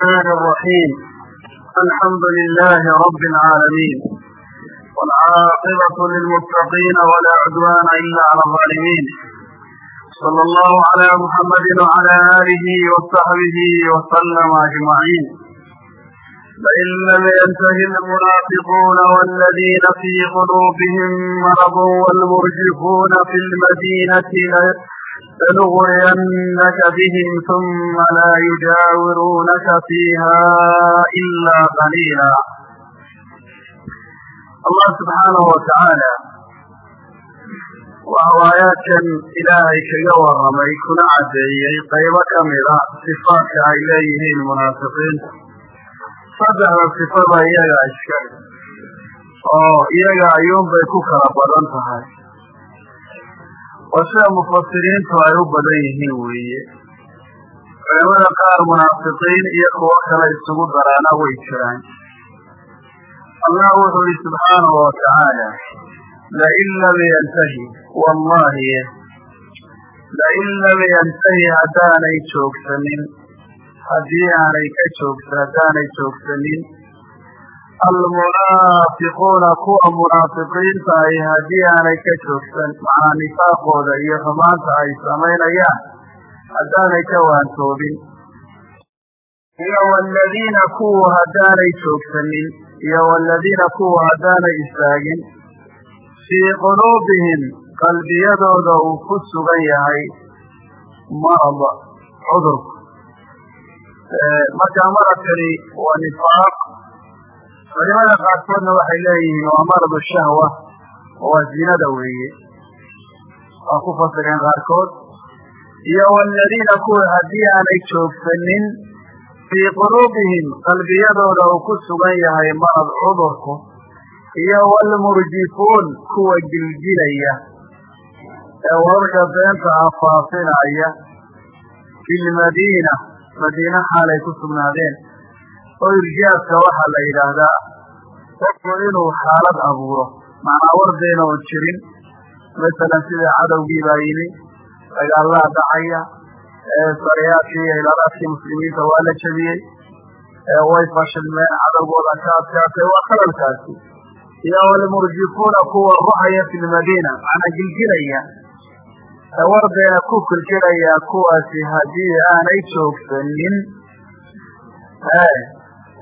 الرحمن الرحيم الحمد لله رب العالمين والعاقبة للمتقين ولا عدوان إلا على الظالمين صلى الله على محمد وعلى آله وصحبه وسلم أجمعين فإن لم ينتهي المنافقون والذين في قلوبهم مرض والمرجفون في المدينة لنغرينك بهم ثم لا يجاورونك فيها إلا قليلا allah subxaanahu watacaala waxau aayaadkan ilaahay kaga warramay kuna caddeeyey qaybo ka mida sifaadka ay leeyihiin munaafiqiinta saddexda sifada iyaga iskale oo iyaga ayuunbay ku kala badan tahay oo sida mufasiriintu ay u badan yihiin weeye. Culamada qaar munaafiqiin iyo kuwo kale isugu daraana way jiraan. Allah wuxuu yihi subxaanahu watacaala lain lam yantahi wallahi lain lam yantahi haddaanay joogsanin haddii aanay ka joogsa haddaanay joogsanin almunaafiquuna kuwa munaafiqiinta ahi haddii aanay ka joogsan macnaa nifaaqooda iyo xumaanta ay samaynayaan haddaanay ka waantoobin iyo waladiina kuwa haddaanay joogsanin iyo waladiina kuwa haddaanay istaagin fii quluubihim qalbiyadooda uu ku sugan yahay marad cudurku markaa maradkani waa nifaaq culimada qaarkoodna waxay leeyihiin waa maradu shahwa waa zinada weeye waa ku fasireen qaarkood. Iyo waladiina kuwa haddii aanay joogsanin fii quluubihim qalbiyadooda uu ku sugan yahay marad cudurku. Iyo waalmurjifuun kuwa gilgilaya ee wararka beenta ah faafinaya fi lmadiina madiina xaalay ku sugnaadeen oo irjaaska waxaa la yidhaahdaa qofku inuu xaalad abuuro macnaa war beena oon jirin. Masalan sida cadowgii baa yimi dagaalaa dhacaya sarayaadkii iyo ilaalaadkii muslimiinta waa la jebiyey way fashilmeen cadowgooda ka adkaatay waa qalalkaasi. Iyo walmurjifuuna kuwa ruxaya fi lmadiina macnaa gilgilaya war beena ku kilgilaya kuwaasi haddii aanay joogsanin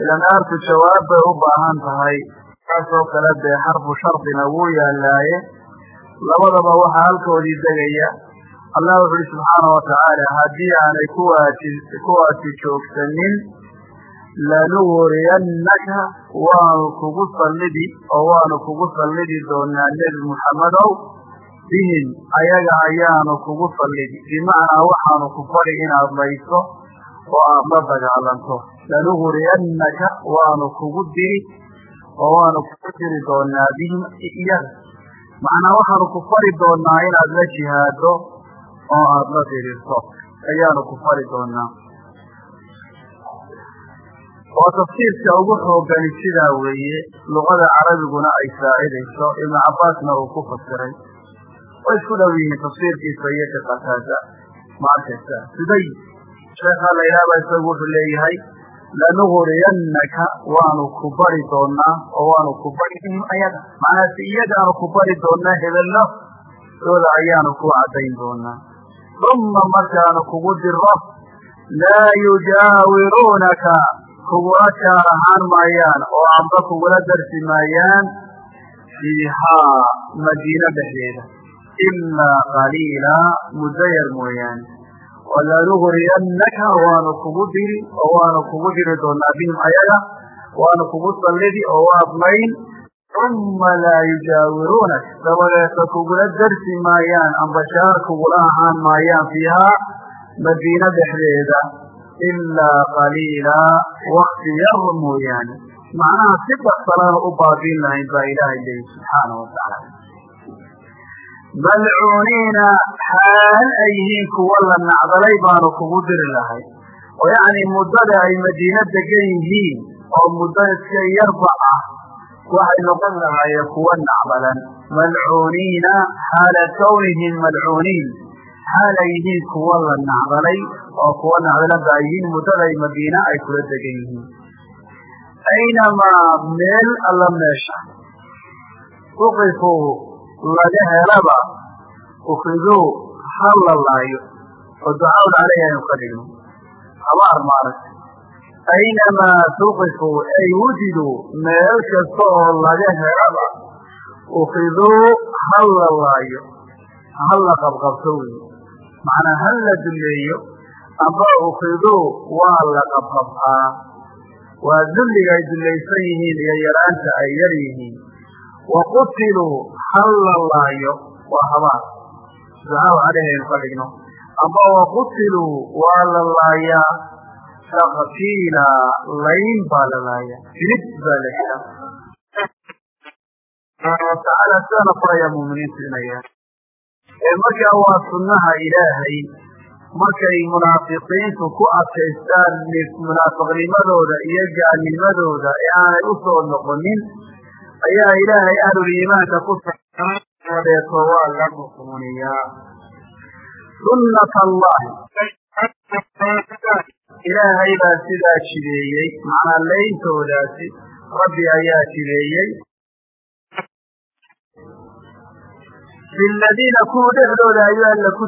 ilan aartu jawaab bay u baahan tahay saasoo kale dee xarfu shardina wuu yaalaaye. Labadaba waxaa halkoodii degaya. Allah wuxu uhi subxaana watacaala haddii aanay kuwaasi kuwaasi joogsanin lanuuriyannaka waanu kugu sallidi oo waanu kugu sallidi doonaa nebi muxammedow bihim ayaga ayaanu kugu sallidi. Bimacnaa waxaanu ku fadhi inaad layso oo aada la dagaalanto lanugriyannaka waanu kugu diri oo waanu kugu diri doonaa bihim iyaga macnaa waxaanu ku fari doonaa inaad la jihaado oo aada la dirirto ayaanu ku fari doonaa oo tafsiirka ugu xoogani sidaa weeye luqada carabiguna ay saacidayso ibnu cabbaasna uu ku fasiray. Way isku dhow yihiin tafsiirkiisa qataada ma sheekhaa la yidhahba isagu wuxuu leeyahay lanugriyannaka waanu ku bari doonaa oo waanu ku bari ayaga macnaa si iyagaanu ku bari doonaa hebello dooda ayaanu ku caddayn doonaa uma markaanu kugu diro laa yujaawiruunaka kugula jaar ahaan maayaan oo amba kugula darsi maayaan fiihaa madiino dhexdeeda ilaa qaliila muddo yar mooyaane walanugriyannaka waanu kugu diri oo waanu kugu diri doonaa bihim ayaga waanu kugu sallidi oo waad mayn uma laa yujaawiruunak dabadeeta kugula darsi maayaan amba shaar kugula ahaan maayaan fiihaa madiino dhexdeeda ilaa qaliila wakti yar mooyaane macnaha si baxsalaanu u baabiin lahayn baa ilaahay leeyi subxaanahu watacaala malcuuniina xaal ay yihiin kuwa la nacdalay baanu kugu diri lahay oo yacni muddada ay madiino degan yihiin oo muddo iska yarba ah waxay noqon lahaayeen kuwa nacdalan malcuuniina xaala kawnihim malcuuniin xaalay yihiin kuwa la nacdalay oo kuwa nacdalan baa yihiin muddaday madiina ay kula degan yihiin aynamaa meel alla meesha uqifuu laga helaba ukiduu ha la laayo oo ducaawd caleyh aynu ka dhigno. Habaar maaragta aynamaa tuqifuu ay wujiduu meel kasta oo laga helaba ukiduu ha la laayo la qabqabto wey macnaa ha la dulleeyo amba ukiduu waa la qabqabtaa waa dulliga ay dullaysan yihiin iyo yaraanta ay yar yihiin. Wa qutiluu ha la laayo waa habaar ducaaw caleyh aynu ka dhigno amba waqutiluu waa la laayaa taktiila layn baa la laayaa filib baa la helaa tacaala sidana farayaa muuminiintu inay yahay markaa waa sunnaha ilaahay markay munaafiqiintu ku adkaystaan munaafiqnimadooda iyo gaalnimadooda ee aanay u soo noqonin ayaa ilaahay ahluliimaanka ku deeto waa la nuquniyaa sunnat allahi ilaahay baa sidaa jideeyey. Macnaa layntoodaasi rabbi ayaa jideeyey. Liladiina kuwa dhexdooda ayuu alla ku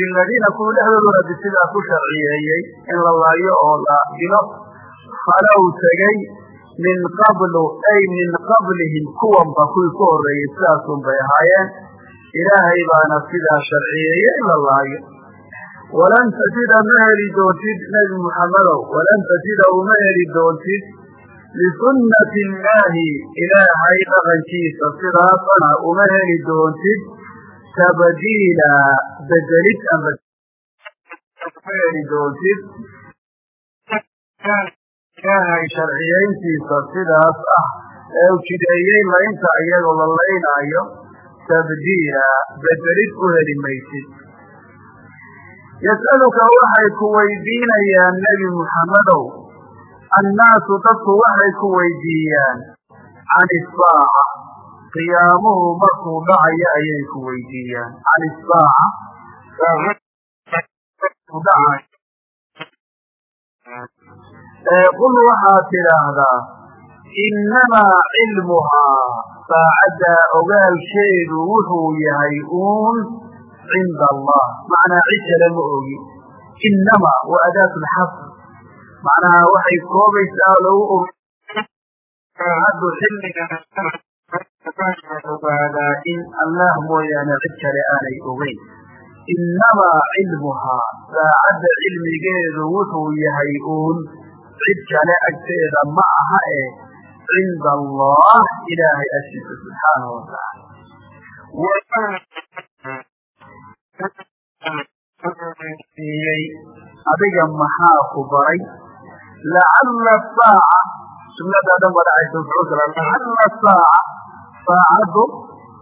liladiina kuwa dhexdooda rabbi sidaa ku sharciyeeyey in la laayo oo la dilo khalow tegey min qablu ay min qablihim kuwanba kuwii ku horreeyey sidaasun bay ahaayeen. Ilaahay baana sidaa sharciyeeyey in la walan tajida ma heli doontid nebi muxammedow walan tajida uma heli doontid lisunnati illaahi ilaahay dhaqankiisa sidaasana uma heli doontid tabdiila bedelid ama ma heli doontid ilaahay sharciyayntiisa sidaas ah ee u jideeyey laynta iyagoo la laynaayo tabdiila bedelid u heli maysid. Yas'aluka waxay ku weydiinayaan nebi muxammedow annaasu dadku waxay ku weydiiyaan can isaaca qiyaamuhu markuu dhacayo ayay ku weydiiyaan can isaaca qul waxaad tidhaahdaa innamaa cilmuhaa saacadda ogaalkeedu wuxuu yahay uun cinda allah. Macnaa cid kale ma ogi. Innamaa wa adaatu lxasr macnaha waxay koobaysaa lagu og ogaadaa in allah mooyaane cid kale aanay ogeyn. Innamaa cilmuhaa saacadda cilmigeedu wuxuu yahay uun cid kale agteeda ma aha e cinda allah ilaahay agtiisa subxaanahu watacaala adiga maxaa ku baray? Lacalla saaca sunnada dhan ba dhacaysa wuxuu kala lacalla saaca saacaddu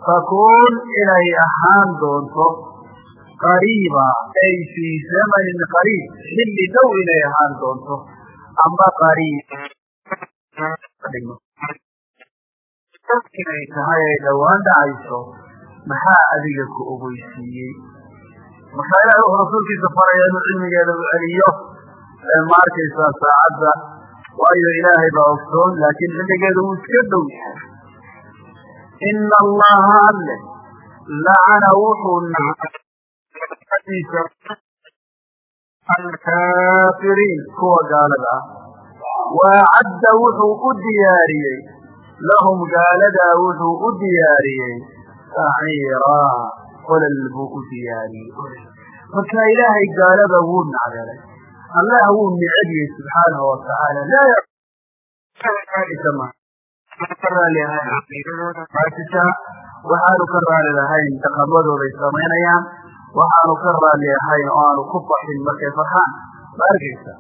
takuun inay ahaan doonto qariiba ay fii zamanin qariib xilli dhow inay ahaan doonto ama qariib inay tahay ay dhowaan dhacayso maxaa adiga ku ogeysiiyey markaa ilahay wuxuu rasuulkiisa faraya inuu cilmigeeda u celiyo ma arkaysaa saacadda waayo ilaahay baa ogsoon laakiin xilligeeda wuu iska dhow yahay ina allaha alle lacana wuxuu alkaafiriin kuwa gaalada ah waacadda wuxuu u diyaariyey lahum gaaladaa wuxuu u diyaariyey saciiraa olol buu u diyaariyey marka ilaahay gaalada wuu nacdeelay allah wuu necebiyey subxaanahu watacaala waxaanu ka raali lahayn dhaqamadooday samaynayaan waxaanu ka raali ahayn oo aanu ku farxin markay farxaan. Ma arkaysa?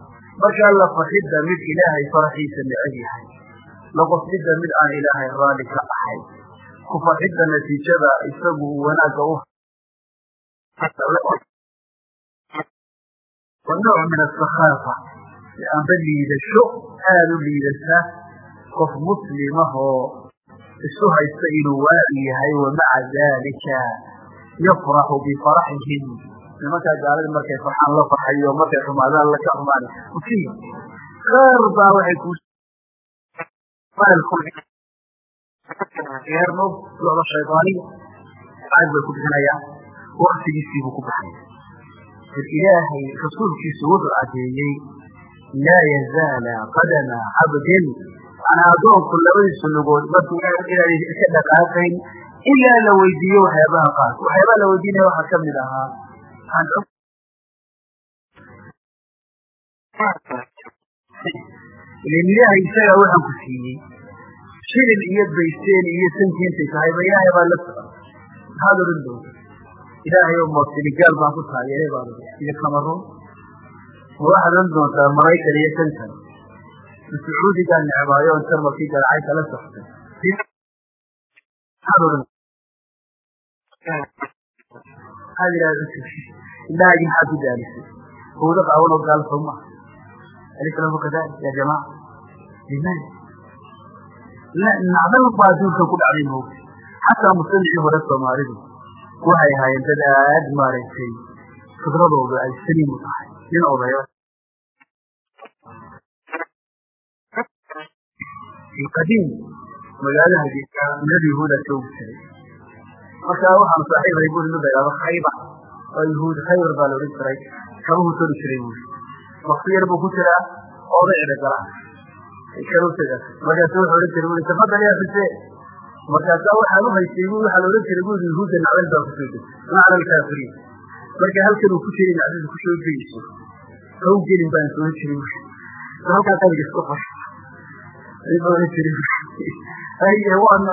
Markaa la farxidda mid ilaahay farxiisa neceb yahay laqosdidda mid aan ilaahay raali ka ahayn ku farxidda natiijada isagu wanaagga u nooc min asakaafa amba liidasho aada u liidasa qof muslimahoo isu haysta inuu waaci yahay wamaca daalika yafraxu bifaraxihim. Nimankaa gaalada markay farxaan la farxayo markay xumaadaan laka xumaada usiya kheer baa waxay ku eerno looda shaydaaniya aad bay ku bixinayaan. Waktigiisiibuu ku baxaya ilaahay rasuulkiisu wuxuu cadeeyey laa yazaala qadama cabdin. Manaa addoonku labadiisu lugood markuu iska dhaqaaqayn ilaa la weydiiyo waxyaabaha qaar. Waxyaabaha la weydiinaya waxaa ka mid ahaa ilan ilaahay isagaa waxaan ku siiyey. Shilin iyo baysteen iyo sankiintay tahay ba ilaahay baa la socon maxaad odhan doonta? Ilaahay oo moosiligaal baan ku taageeray baa iyo cameroon ma waxaad odhan doontaa maraykan iyo kankan sacuudigaa necbaayo on jarmalkii galacay kala soxtay indhahaagii maxaad ku daalisay hawda qaawan oo gaal soo maaha alaysa lahu kadalik ya jamaca limaada nacdal baa adduunkan ku dhacday moogta xataa muslimicii hore soomaalidu waxay ahaayeen dad aad maaragtay fidradooda ay saliim u tahay nin odayo qadiim magaalada meel yahuuda joogi jiray markaa waxaanu saaxiibay buri mid la yidhahdo khaybar. Oo yahuud khaybar baa la odhan jiray. Kabuhu toli jiray buri wakti yar buu ku jiraa oday cidha gala. Kalutaga markaasu wuxuu odhan jiray buri tafadal yaa xuseen markaasaa waxaan uhaystay bu waxaa la odhan jiray buri yahuudda nacdal baa ku soo deg macna alkaafiriin. Marka halkan uu ku jiray nacdada ku soo degeyso haw gelin baan soo jiray buri halkaa qabiga isku qor ohan jiray haye waana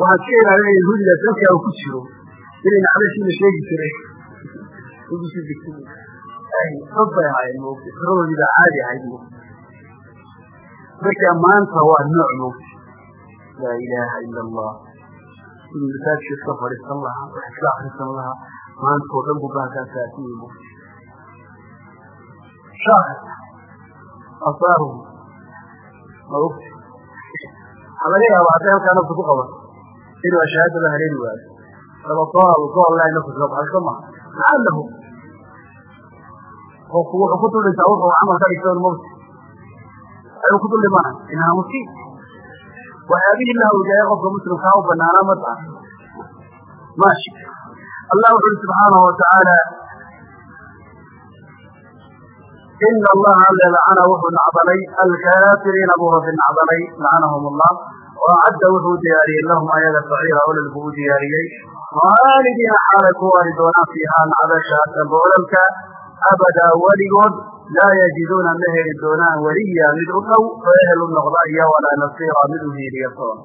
waxaad ka ilaalinaya yahuudigaas halkaa uu ku jiro inay nacdashii la sheegi jiray. Dad bay ahaayeen moogta firadoodii baa caadi ahayd moogta marka maanta waa nooc moogta laa ilaaha ila allah inuu masaajka iska fadhiisan lahaa wax iska akrisan lahaa maanta oo dhan bu baakaasaasiye moogta shaahid asaaruhu. Ma ogta waxaa laga yaaba hadday halkaa nafta ku qaban inuu ashahaadada haleeni waayo sabatoal goollah nafta soo baxay soo maha lacalahu qofku wuxuu ku duldhintaa wuxuu camal ka dhigta mawti ayuu ku duldhimana inaha musiib waxyaabihii la hawjaaye qofka muslimkaa u banaanaa ma taha maashi allah wuxu uri subxaanahu watacaala ina allaha alle wuxuu nacdalay alkaafiriina buu rabbi nacdalay lacanahum allah waacadda wuxuu diyaariyey lahum ayaga saciira olol buu u diyaariyey haalidiina xaalay ku waari doonaan fiihaa nacdashaas amba ololka abadaa weligood laa yajiduuna ma heli doonaan weliya mid u dhow oo ehel u noqda iyo walaa nasiira mid u hiiliya toon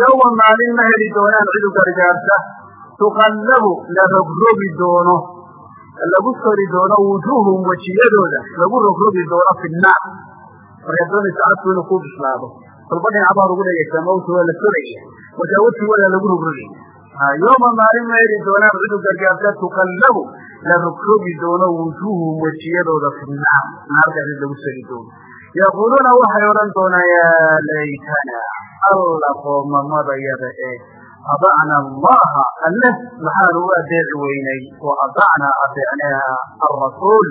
yowma maalin ma heli doonaan cid u gargaarta tuqallabu la rogrogi doono lagu sori doono wujuuhum wejiyadooda lagu rogrogi doono fi naar doonaysa cadku inuu ku bislaado kolba dhinac baa lagu dhegeysaa mawta waa la soraya markaa wejigooda lagu rogrogaya yooma maalin ma heli doonaan cid u gargaarta tuqallabu la rogrogi doono wujuuhum wejiyadooda fi naar naarkaas lagu sori doono yaquuluuna waxay odhan doonaan yaa laytana alla qoomamadayada ee adacna allaha alle maxaanu u adeeci weynay wa adacnaa adeecnaa arasuul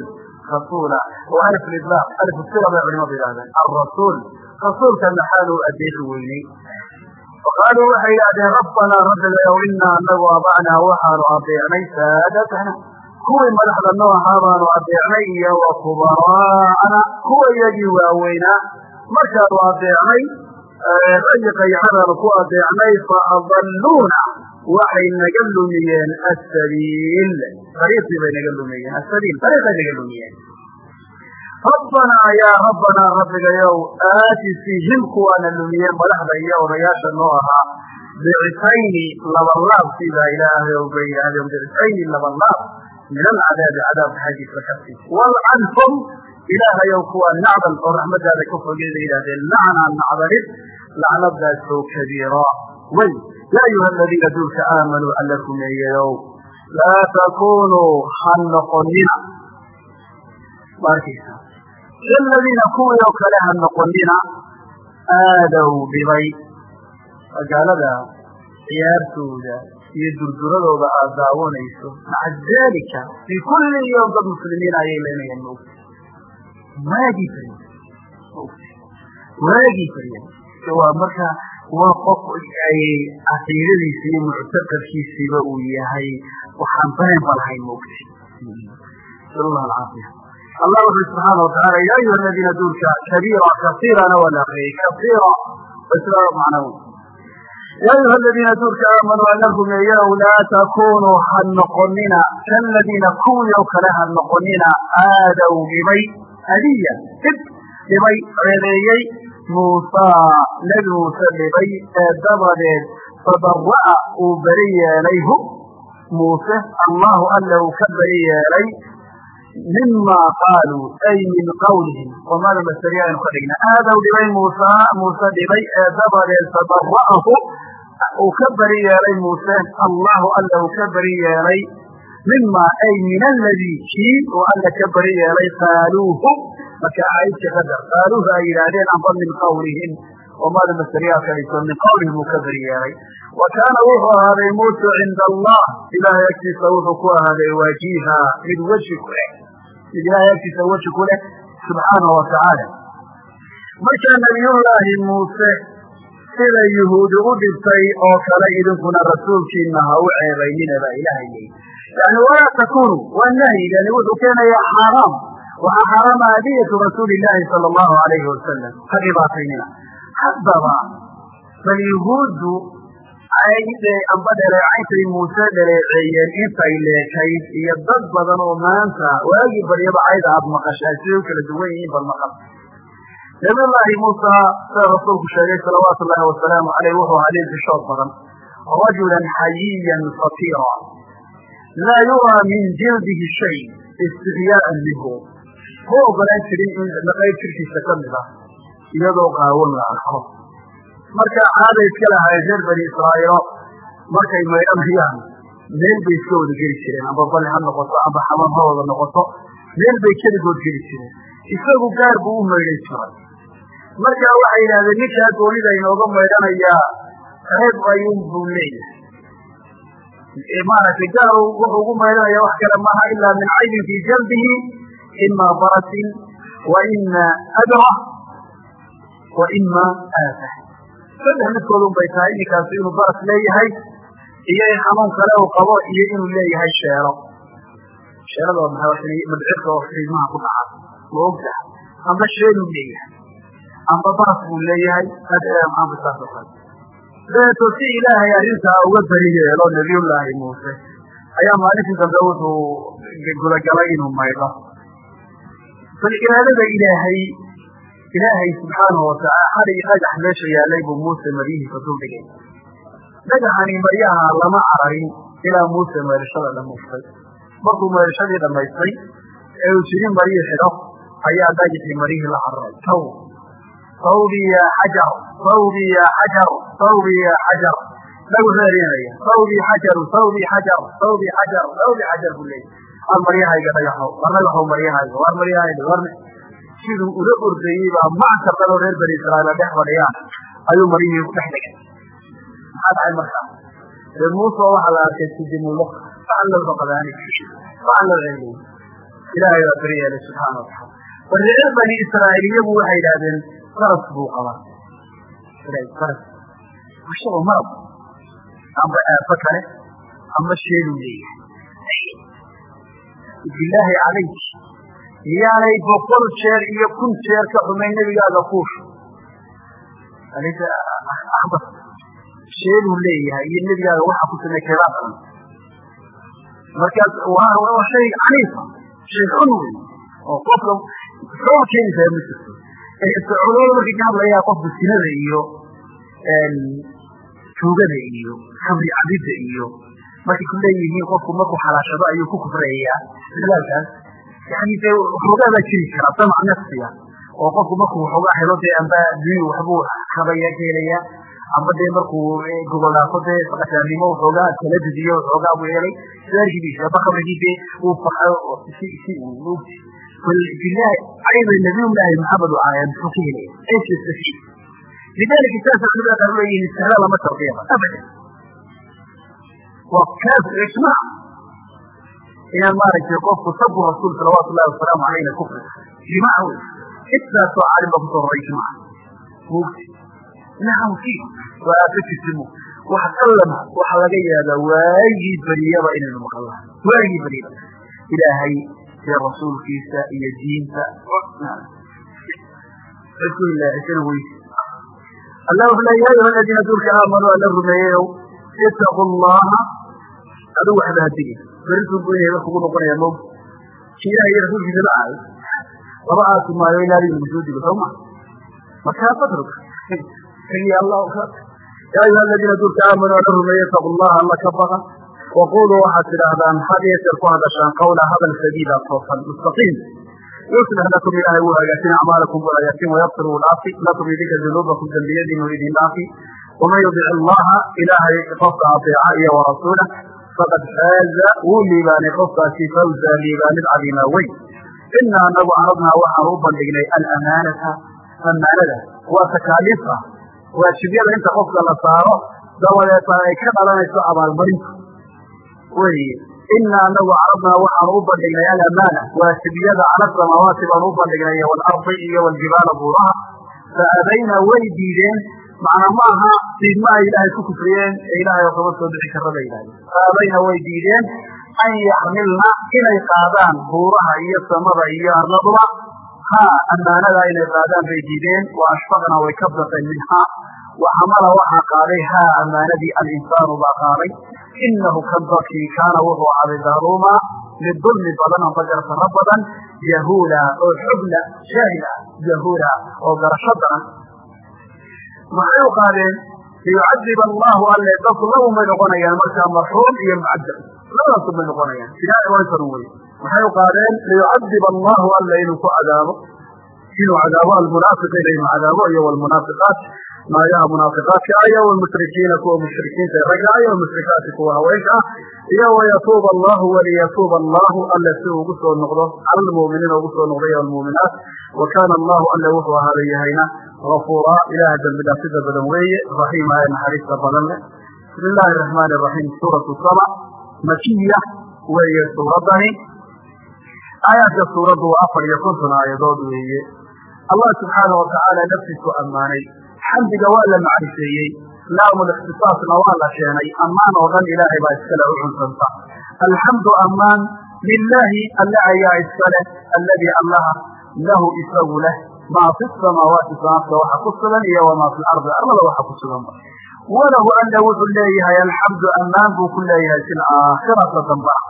rasuula oo alif lidlaaq alif sira bay culimadu yidhahdeen arasuul rasuulka maxaanu u adeeci weynay. Faqaaluu waxay yidhahdeen rabbanaa rabbigayow inaa anagu adacnaa waxaanu adeecnay saadatana kuwii madaxda noo ahaa baanu adeecnay iyo wa kubaraa'ana kuwa iyagii waaweynaa. Markaanu adeecnay rayiqayxadaanu ku adeecnay faadalluuna waxay naga lumiyeen asabiil ariiqii bay naga lumiyeen asabiil ariiqay naga lumiyeen rabbanaa yaa rabbanaa rabbigayow aati fiihim kuwaana lumiyeen madaxda iyo odayaasha noo ahaa bicitayni labalaab sidaa ilaahay ow bay yidhaahdeen bicitayni labalaab min alcadaabi cadaabka xaggiisa kasi walcanhum ilaahayow kuwa nacdal oo raxmadaada ka fogeyda yidhahdeen lacnaa nacdalid lacnadaasoo kabiira way yaa ayuha aladiina duulka aamanuu alla rumeeyayow laa takunuu ha noqonina ma kaladiina kuwii oo kale ha noqonina aadow dhibay magaalada ciyaartooda iyo durduradooda aad daawanayso maca dalika fi kulli yom dad muslimiin ayay leynayaan maogta waagii barya waagii barya waa marka waa qof caqiidadiisa iyo muctaqadkiisiiba uu yahay waxaan been ba lahayn maogta allah alcaafiya allah wuxuu subxaana watacaala ya ayuha aladiina duulka kabiira kasiirana waa la akriyay kasiira isla macna ya ayuha aladiina duulka aamanuu ana rumeeyow laa takunuu ha noqonina kaladiina kuwii oo kale ha noqonina aadow dhibay adiya dib dhibay ceebeeyey muusa nebi muuse dhibay ee dabadeed fabara'a uu beri yeelay hu muuse allahu alla uu ka beri yeelay mima qaaluu ay min qawlihim wamaada masariya aynu ka dhigna aadow dhibay muusa muuse dhibay ee dabadeed fabara'ahu uu ka beri yeelay muuse allahu alla uu ka beri yeelay mima ay min aladii kii uu alla ka beri yeelay qaaluuhu marka aayadka qadar qaaluuhu ay yidhaahdeen amba min qawlihim wamaada masariyaa ka min qawlihim uu ka beri yeelay wa kaana wuxuu ahaaday muuse cinda allah ilahay agtiisa wuxuu ku ahaaday wajiha mid weji ku leh mid ilahay agtiisa weji ku leh subxaanahu watacaala markaa nabiyullaahi muuse sida yuhuudi u dhibtay oo kale idinkuna rasuulkiina ha u ceebaynina baa ilaahay leyi yani walaa takunu waa nahyigani wuxuu keenayaa xaaraam waxaa xaaraama adiyatu rasuuli illaahi sala allahu alayhi wasalam ha dhibaataynina. Haddaba bal yuhuuddu amba dhaleecayntay muuse dhaleeceeyeen intay leekayd iyo dad badan oo maanta waagii baryaba cayda aada maqashaa siday u kala duwan yihiin bal maqal. Nabiyullaahi muusa sida rasuulku sheegay salawaatu ullahi wasalaamu caleyh wuxuu ahaa nin xishood badan rajulan xayiyan fatira laa yuraa min jildihi shay istixyaaan minhu. Ma ogolaan jirin in qayb jirkiisa ka mid ah iyadoo qaawan la arko marka caaday iska lahaayeen reer bani israa'iilo markay maydhanayaan meel bay iska wada geli jireen. Amba bali ha noqoto amba xamam ha wada noqoto meel bay keligood geli jireen. Isagu gaar buu u maydhan jiray. Marka waxay yidhahdeen ninkaa goonida inooga maydhanayaa reeb ayuun buu leeyahay. Maaragtay gaar wuxuu ugu maydhanaya wax kale maaha ilaa min caybin fii jaldihi ima barasin wa ima adra wa ima aafah saddex midkoodun bay tahay ninkaasi inuu baras leeyahay iyo in xanuun kale uu qabo iyo inuu leeyahay sheelo. Sheelada waa maxay madcirka oo xiidmaha ku dhaca. Ma ogtaha amba sheeluu leeyahay? Amba baras buu leeyahay? Amba saas oo kale dabeeto si ilaahay arrintaa uga beri yeelo nabiyullaahi muuse ayaa maalintii dambe wuxuu gudagalay inuu maydho bal iraadada ilaahay ilaahay subxaanahu wataala xarig dhagax meesha yaalay buu muuse maryihiisa duldhigay dhagaxani maryaha lama cararin ilaa muuse maydhashada dhamaystay markuu maydhashadii dhamaystay ee uu jiri maryii xidho ayaa dhagaxii maryihii la cararay taw sawbi ya xajar sawbi ya xajar sawbi ya xajar. Lagu reerinaya sawbi xajaru sawbi xajar sawbi xajar sawbi xajar buu leeyay. War maryahayga dhagaxo war dhagaxow maryahayga war maryahayga war siduu ula ordayey baa mactar dhanoo reer bani israa'iil dhex fadhiyaan. Ayuu maryihii ku dhex dhigay. Maxaa dhacay markaa dee muuse waxaa la arkay sidimulo facan low dhaqadaani ilaahay baa beri yeelay subxaana wataala war reer bani israa'iil iyagu waxay yidhahdeen faras buu qabaa. Faras ashaba marab amba aafo kale amba sheeluu leeyahay. Bilaahi calayk miyaanay boqol jeer iyo kun jeer ka xumay nebigaaga axbas sheeluu leeyahay iyo nebigaaga waxa ku samey keebaa daran markaas waa shay caniifa shay xun wey oo qofka sabab keenaysaa ma jirto. Culamada markay ka hadlayaa qofka sinada iyo tuugada iyo khamri cabidda iyo markay ku leeyihiin qofku markuu xalaashado ayuu ku kufrayayaa istidlaalkaas yani de waxoogaa baa jiri kara damac nafsiga oo qofku markuu waxoogaa helo dee amba adduunya waxbuu kabaya gelaya amba dee markuu gogollaafo dee faqataanimo waxoogaa taladud iyo waxoogaa buu helay saarkidiisa amba qabrigii dee uu faqo si si mugti bal billahi ayba nabiyullaahi maxamed aaya muxuu ka helaya aysasafi lidalika saasa culimada qaar leeyihiin sirra lama tarqiyaba abadan waa kaas ijmaac inaan maaragtay qofku sabu rasuul salawaatu llahi wasalaamu aleyna kufri ijmac wey intaasoo caalim baa ku soo roray ijmac mugti nacam ki waa aafo jirtimo wax kallama waxa laga yaabaa waagii beriyaba inaynu maqalla waagii beriyaba ilaahay iyo rasuulkiisa iyo diinta isku ilaahisana weyse allah wuxuu le ya ayuha aladiina duulka aamanuu alla rumeeyeyow itaqu llaha adigu waxba hadigin berituu goynaya ba kugu noqonaya mog ki ilaha iyo rasuulkiisa la aaday laba aasi maayo ilaa soo digo sooma markaa fadrug tagi allah ya ayuha aladiina duulka aamanuu alla rumeeye itaqu llaha alla ka baqa waquluu waxaad tidhaahdaan had jeer ku hadashaan qawla hadal sadiida toosan mustaqiim yuslix lakum ilaahay wuu hagaajin acmaalakum wuu hagaajin wayaqfir wuu dhaafi lakum idinka dunuubakum dembiyadiinu idin dhaafi waman yudic allaha ilaahay qofka adeeca iyo warasuulah faqad faaza wuu liibaanay qofkaasi fawza liibaanid cadiima weyn ina anagu aradnaa waxaan u bandhignay alamaanata amaanada waa takaaliifta waajibyada inta qofka la saaro dabadeeta ay ka dhalanayso abaalmarintu weye ina anagu caradnaa waxaanu u bandhignay alamaana waajibiyada cala samaawaati baanu u bandhignay walardi iyo waljibaala buuraha fa abayna way diideen macnaa ma aha diidma ay ilaahay ku kufriyeen ee ilaahay oo kaba soo bixi kara bay yidhahdeen. Fa abayna way diideen an yaxmilna inay qaadaan buuraha iyo samada iyo arladuba ha amaanada inay qaadaan bay diideen wa ashfaqna way ka baqeen minhaa waxamala waxaa qaaday haa amaanadii alinsaanu baa qaaday. Inahu kan kaana wuxuu ahaaday daruuma mid badan amba gartaro badan jahuula oo xogla jaahil ah oo garasho daran maxay u qaadeen liyucadib allahu alle dadku laba may noqonayaan markaa marxuum iyo mucadab labadaasu may noqonayaan. Ilahay waysan wey maxay u qaadeen liyucadib allahu alle inuu ku cadaabo. Inuu cadaabo almunaafiqiina inuu cadaabo iyo wlmunaafiqaat naagaha munaafiqaadka ah iyo kuwa mushrikiinta ee ragga ah iyo kuwa haweenka iyo wayatuuba allahu waliyatuuba allahu alle si uu ugu soo noqdo cala lmu'miniina ugu soo noqdo iyo almu'minaat. Wa kaana allahu alle wuxuu ahaaday yahayna gafuura ilaha dembi dhaafida badan weeye raxiima ee naxariista badan leh bismi illaahi araxmaani araxiim suuratu saba makiya weeye suuraddani aayaadka suuraddu waa afar iyo konton aayadood weeye allah subxaana watacaala naftiisu ammaanay xamdiga waa la macrifeeyey laamulixtisaasna waa la keenay ammaan oo dhan ilaahay baa iskale u cunsanta alxamdu ammaan lilaahi alle ayaa iskale alladii allaha lahu isagu leh maa fi samaawaati samaadka waxa ku sugan iyo wamaa fi lardi arlada waxa ku suganba walahu alle wuxuu leeyahay alxamdu ammaan buu ku leeyahay fi laakhirata dambana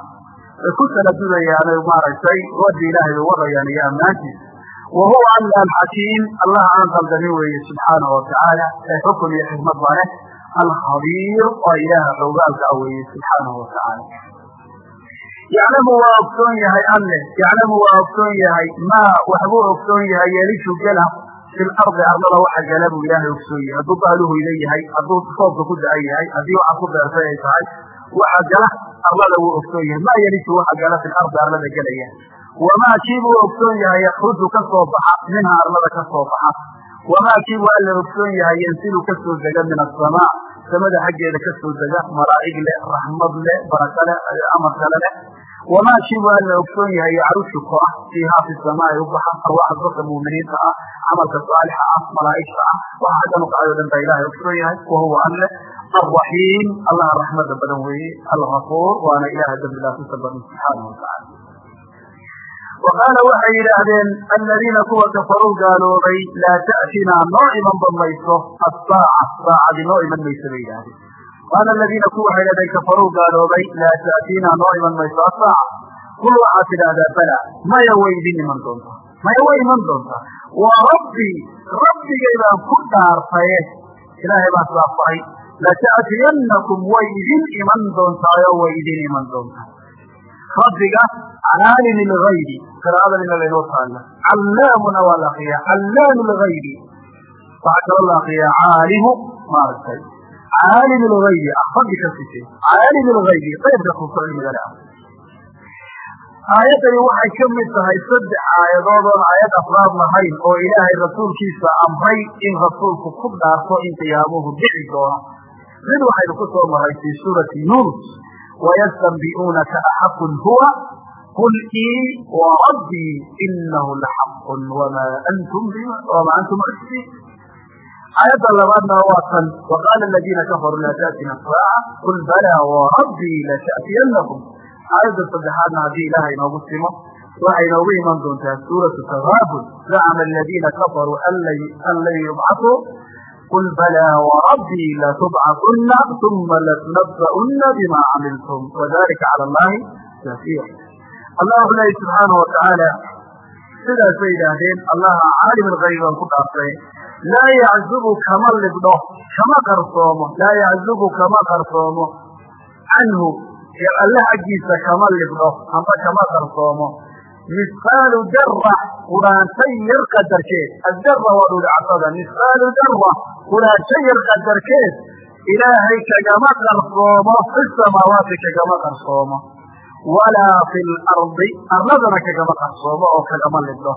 ay ku taladudayaanay maaragtay waddi ilaahay u wadayaan iyo ammaantiisa wa huwa alla alxakiim allah aan qaldamin weeye subxaana watacaala ee xukun iyo xikmad ba leh alkhabiir oo ilaaha xogaalka a weeye subxaanahu watacaala yaclamu waa ogsoon yahay alle yaclamu waa ogsoon yahay maa waxbuu ogsoon yahay yeelishu gela fi lardi ardada waxa gala buu ilaahay ogsoon yahay. Hadduu baaluhoyda yahay hadduu soobka ku da'an yahay haddii waxa ku beertay ay tahay waxa gala arlada wuu ogsoon yahay. Maa yelishu waxa gala fi lardi arlada gelaya wamaa kii buu ogsoon yahay yakruju ka soo baxa minhaa arlada ka soo baxa wamaa kii buu alla ogsoon yahay yansilu ka soo dega min asamaa samada xaggeeda ka soo dega malaa'ig leh raxmad leh baraka leh amar kale leh. Wamaa kii buu alla ogsoon yahay yacrushu ko ah fiihaa fi samaai u baxa arwaaxa dadka muuminiinta ah camalka saalixa ah malaa'igta ah. Waxa xaggan u kacay o dhan baa ilahay ogsoon yahay wa huwa alle alraxiim allaha raxmada badan weeye algafuur waana ilaha dembi dhaafisa badan subxaanahu watacala waqaala waxay yidhaahdeen aladiina kuwa kafaruu gaaloobay laa ta'tinaa noo imanba mayso asaaca saacadi noo iman mayso bay yidhahdeen qaala aladiina kuwa waxay yidhahdeen kafaruu gaaloobay laa ta'tinaa noo iman mayso asaaca kul waxaad tidhaahdaa bala maya way idin iman doontaa maya way iman doontaa. Waa rabbii rabbigay baan ku dhaartaye ilaahay baa saafahay lata'tiyannakum way idin iman doontaayoo way idin iman doontaa rabbiga caalim lgaybi qira'ada ina laynoo taalla. Callaamuna waa la akriyaa callaam lgaybi waxaa kaloo la akriyaa caalimu maaragtay. Caalim lgaybi ah rabbi ka sise caalim lgaybi qaybka kuso cilmiga le ah aayaddani waxay ka mid tahay saddex aayadood oon aayad afraad lahayn oo ilaahay rasuulkiisa amray in rasuulku ku dhaarto in qiyaamuhu dhici doono. Mid waxaynu ku soo suurati yunus wayastanbi'uunaka axaqun huwa qul ii laxaqun wama antum wama antum mucsiin aayadda labaadna waa tan waqaala aladiina kafaruu laa ta'tina saaca qul balaa warabbii lata'tiyanakum aayadda saddexaadna haddii ilaah inoogu simo waxay inoogu iman doontaa suuratu tagaabun zacama aladiina kafaruu an lan yubcatuu qul balaa warabbii latubcatuna uma latunaba'una bima camiltum wadalika cala allahi yasiir allah wuxuu leehi subxaanahu watacaala sidaasay yidhaahdeen allaha caalim algayb aan ku dhaaftay laa yaczubu kama libdho kama qarsoomo laa yaczubu kama qarsoomo canhu alle xaggiisa kama libdho amba kama qarsoomo misqaalu dara quraantay yar qadarkeed addara waa dhulcasada misqaalu dara quraanto yar qadarkeed ilaahay kagama qarsoomo fi samaawaati kagama qarsoomo. Walaa fi lardi arladana kagama qarsoomo oo kagama libdho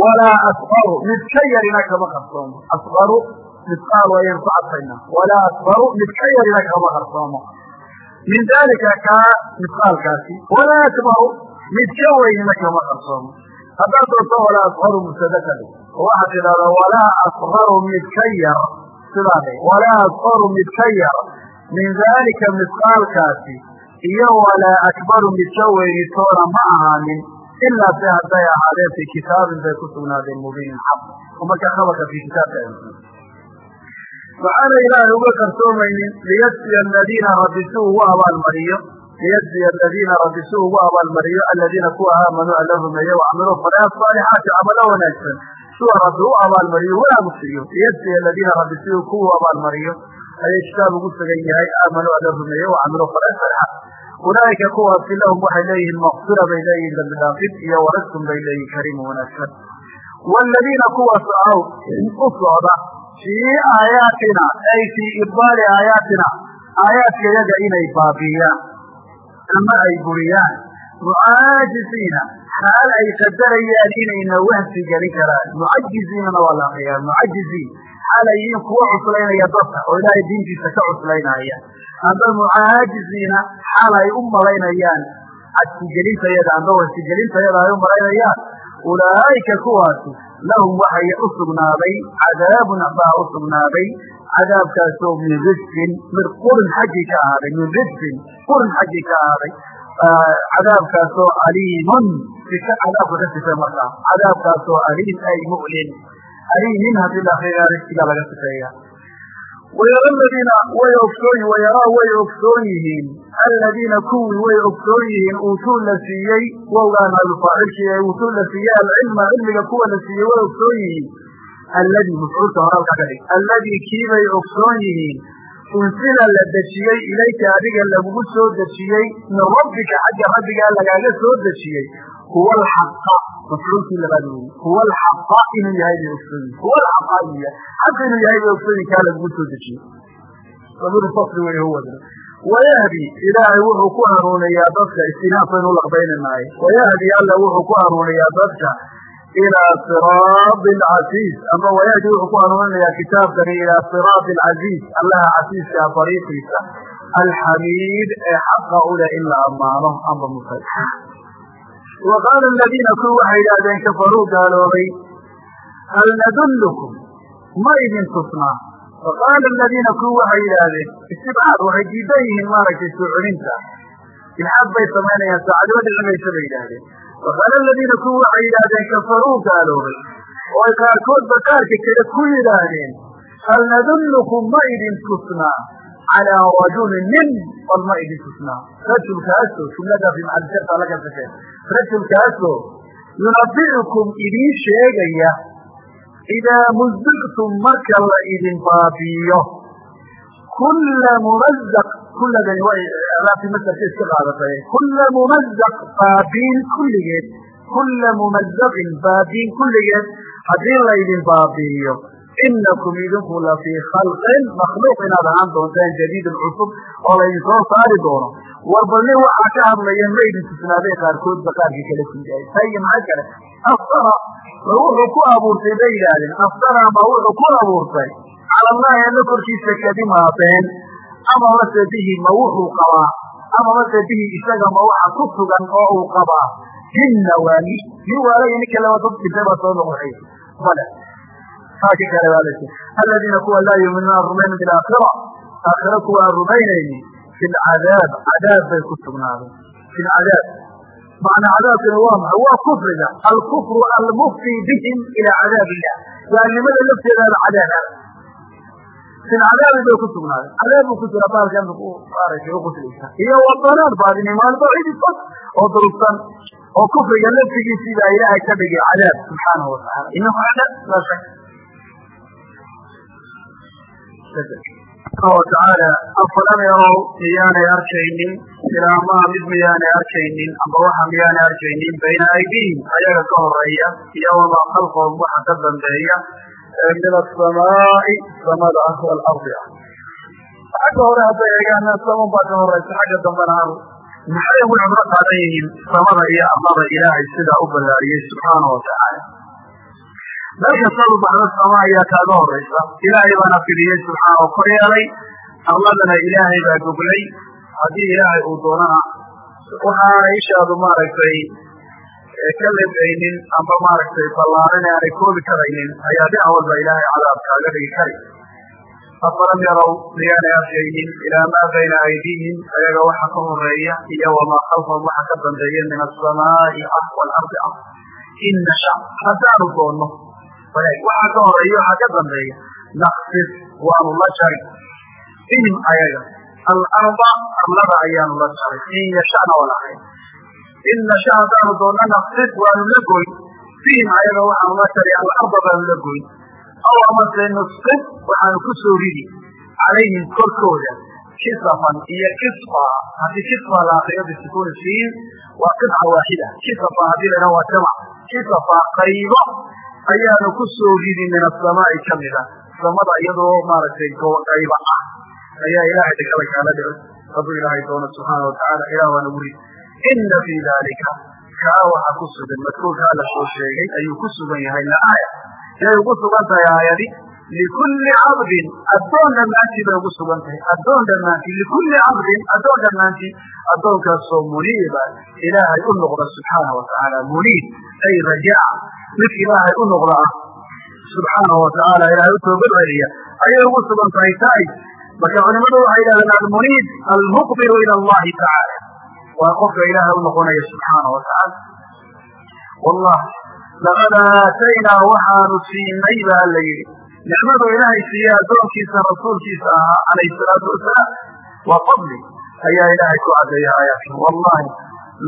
walaa asqaru mid ka yarina kama qarsoomo. Asqaru misqaal wayaan ku cadfayna. Walaa asqaru mid ka yarina kama qarsoomo. Min dalika kaa misqaalkaasi. Walaa akbaru mid ka weynina kama qarsoomo haddaad doonto walaa asqaru mubtada ka dhig oo waxaad tidhahdaa walaa asqaru mid ka yar. Sidaa dhe walaa asqaru mid ka yar. Min daalika misqaalkaasi iyo walaa akbaru mid ka weyni toona ma ahaanin. Ilaa se hadday ahaadeen fii kitaabin bay ku sugnaadeen mubiinin xaq. Oo markaa khabarka fii kitaabka waxaana ilaahay uga qarsoomaynin liyajziya aladiina rabbi si ugu abaalmariyo liyajziya aladiina rabbi si ugu abaalmariyo aladiina kuwa aamanuu alla rumeeye wacamiluu falaa saalixaati camalo wanaagsan siwa rabbi u abaalmariyo wanaagu siiyo liyajziya aladiina rabbi si uu kuwa abaalmariyo ayay kitaab ugu sugan yahay aamanuu alla rumeeye wacamiluu falaa saalixaat ulaaika kuwaasi lahum waxay leeyihiin maqfira bay leeyihiin dambi dhaafid iyo waraskum bay leeyihiin kariima wanaagsan waaladiina kuwaas aw u socda fii aayaatina ay fii ibbaali aayaatina aayaadka yaga inay baabiyaan ama ay buriyaan. Mucaajisiina xaal ay qadarayaan inayna wahsi gelin karaan. Mucajiziinana waa la akriyaa mucajiziin xaal ay yihiin kuwa cuslaynaya dadka oo ilaahay diintiisa ka cuslaynaya. Amba mucaajiziina xaal ay u malaynayaan. Cadsigelintayada amba wahsigelintayada ay u malaynayaan. Ulaa'ika kuwaasi lahum waxay u sugnaaday cadaabun baa u sugnaaday cadaabkaasoo min rijsin mid qurin xaggii ka ahaaday min rijsin qurin xaggii ka ahaaday cadaabkaasoo aliimun cadaabka ka sifay markaa cadaabkaasoo aliim ay mu'lin aliimin haddii laakrigaa rijsiga laga sifeeya wayara aladiina way ogsoon wayaraa way ogsoon yihiin aladiina kuwii way ogsoon yihiin uutuu la siiyey wowgaan alfaacilkii ee uutuu la siiyey alcilma cilmiga kuwa la siiyey way ogsoon yihiin alladii mafcuulka hore halka ka dhig alladii kiibay ogsoon yihiin unsila la dejiyey ilayka adiga lagugu soo dejiyey min rabbika xagga rabbigaa lagaaga soo dejiyey huwa alxaqa mafcuulkii labaad weyi huwa alxaqa inuu yahay bay ogsoon yihiin huwa alxaqa inuu yahay xaqa inuu yahay bay ogsoon yihiin kaa lagugu soo dejiyey sabiru fasli wey huwadna wayahdi ilaahay wuxuu ku hanuuniyaa dadka istinaafaynu laqbaynanaaye wayahdi alla wuxuu ku hanuuniyaa dadka ilaa siraadi alcasiiz ama wayahdi wuxuu ku hanuuninayaa kitaabkani ilaa siraadi alcasiiz allaha casiiska fariiqiisa alxamiid ee xaqa ule in la ammaano amba musay wa qaala aladiina kuwi waxay yidhaahdeen kafaruu gaaloobay hal nadullukum ma idin tusnaa wa qaala aladiina kuwi waxay yidhaahdeen istibcaad waxay diidan yihiin maaragtay soo celinta ilxaad bay samaynayaan saacadimo dhicimaysa bay yidhaahdeen wa qaala aladiina kuwi waxay yidhaahdeen kafaruu gaaloobay oo ay qaarkoodba qaarka kale ku yidhaahdeen hal ma idin tusnaa calaa rajulin nin bal ma idin tusnaa rajulkaasoo jumladaa fi macaljarta laga safeen rajulkaasoo yunabicukum idiin sheegaya idaa muziqtum marka la idin baabiiyo kulla mumazaq kulladani way raabti masarka iska qaadatay kulla mumazaq baabiin kulligeed kulla mumazaqin baabiin kulligeed haddii laydin baabiiyo inakum idinku la fii khalqin makhluuq inaad ahaan doontaan jadiidin cusub oo laydin soo saari doono warba nin waxaa ka hadlaya ma idin tusnaaday qaarkoodba qaarkii kale ku yahay tayo maxaa kale aftara ma wuxuu ku abuurtay bay yidhaahdeen aftara ma wuxuu ku abuurtay cala allahi alla korkiisa kadima been ama mase bihi ma wuxuu qabaa ama mase bihi isaga ma waxa ku sugan oo uu qabaa noqoxay male saaki kale baa aladiina kuwa laa yuuminuuna rumayna bilaakhira aakhira kuwa aan rumaynayni fi lcadaab cadaab bay ku sugnaadeen. Fi macnaa cadaabkina waa maxay? Waa kufriga. Alkufru almufti bihim ilaa cadaab illah gaalnimada lafteedaada cadaab. Fi bay ku sugnaadeen. Cadaab buu ku jira baalkan ku uquslaysa iyo wadalaal baadinimaal baciidi fog oo durugsan oo kufriga laftigiisii baa ilaahay ka dhigay cadaab subxaanahu watacaala inahu cadaab laa shak watacaala afalam yarow miyaanay arkaynin ilaa maa mid miyaanay arkaynin amba waxa miyaanay arkaynin bayna aydihim ayaga ka horreeya iyo wamaa khalfahum waxa ka dambeeya min asamaa'i samada ah waalardi ah xagga hore hadday eegaan saman baa ka horeysa xagga dambena maxay ugu cibro qaadan yihiin samada iyo arlada ilaahay sidaa u ballaariyey subxaana watacaala meel kastadu baxda sama ayaa kaaga horaysa ilaahay baana fidiyey subxaana oo yeelay. Arladana ilaahay baa goglay haddii ilaahay uu doonana waxaana ishaadu maaragtay ka lebeynin amba maaragtay ballaaran aanay koobi karaynin ayaa dhinac walba ilaahay cadaab kaaga dhigi kari afalam yarow miyaanay arkaynin ilaa maa bayna aydiihim ayaga waxa ka horreeya iyo wamaa khalfahum waxa ka dambeeya min asamaa'i ah waalardi ah. In nasha haddaanu doonno waxaa ka horreeya waxaa ka dambeeya. Naqsif waanu la jari bihim ayaga. Alarda arlada ayaanu la jaray. In yashana walahay in nasha haddaanu doonno naqsif waanu la goyn. Bihim ayaga waxaanu la jari alarda baanu la goyn. Aw amase nusqif waxaanu ku ridi. Calayhim korkooda kisafan iyo kisfa haddii kisfa la akriyo bisukuni siin waa qidca waaxida kisafa haddii la waa jamac. Kisafa qaybo ayaanu ku soo ridi min asamaa'i kamida samada iyadoo maaragtay qayba ah ayaa ilaahay dhakala kaala dhici hadduu ilaahay doono subxaana watacaala ilah waa nagu rid ina fii dalika kaa waxa ku sugan madkuurkaa la soo sheegay ayuu ku sugan yahay laaaya yay ugu sugan tahay aayadi likulli cabdin addoon dhammaantii bay ugu sugan tahay addoon dhammaantii likulli cabdin addoon dhammaantii addoonkaasoo muniiba ilaahay u noqda subxaana watacaala muniib ay rajaca mid ilaahay u noqda ah subxaanahu watacaala ilaahay u toobad celiya ayay ugu sugan tahay taay marka culimadu waxay yidhahdeen almuniib almuqbilu ila allahi tacaala waa qofka ilaahay u noqonaya subxaana watacaala wallah laqad aataynaa waxaanu siinay baa la yidhi nicmadu ilaahay siiye addoonkiisa rasuulkiisa ahaa calayhi salaatu wasalaam waa fadli. Ayaa ilaahay ku caddeeya aayaadka. Wallahi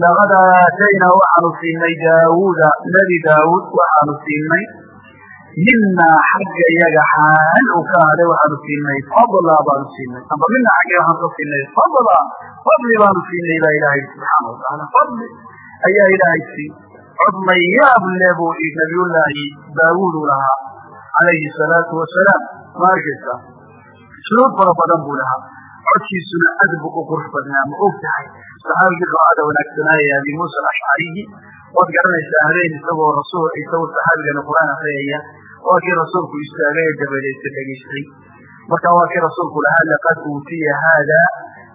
laqad aataynaa waxaanu siinay daawuuda nebi daawuud waxaanu siinay. Minaa xagga yaga xaal uu ka ahday waxaanu siinay. Fadla baanu siinay. Amba mina xagga waxaan ka siinay. Fadla fadli baanu siinay baa ilaahay subxaana watacaala fadli ayaa ilaahay sii. Cod le buu nabiyullaahi daawuud u lahaa calayhi salaatu wasalaam ma arkaysa shuruud fara badan buu lahaa codkiisuna aad buu u qurux badnaa ma og tahay saxaabigii qiraa'ada wanaagsanaaya abi muusa alashcariyi waad garanaysaa habeen isagoo rasuul isagoo saxaabigana qur'aan akriyaya waa kii rasuulku istaagay ee dhegaystay marka waa kii rasuulku lahaa laqad uutiya haada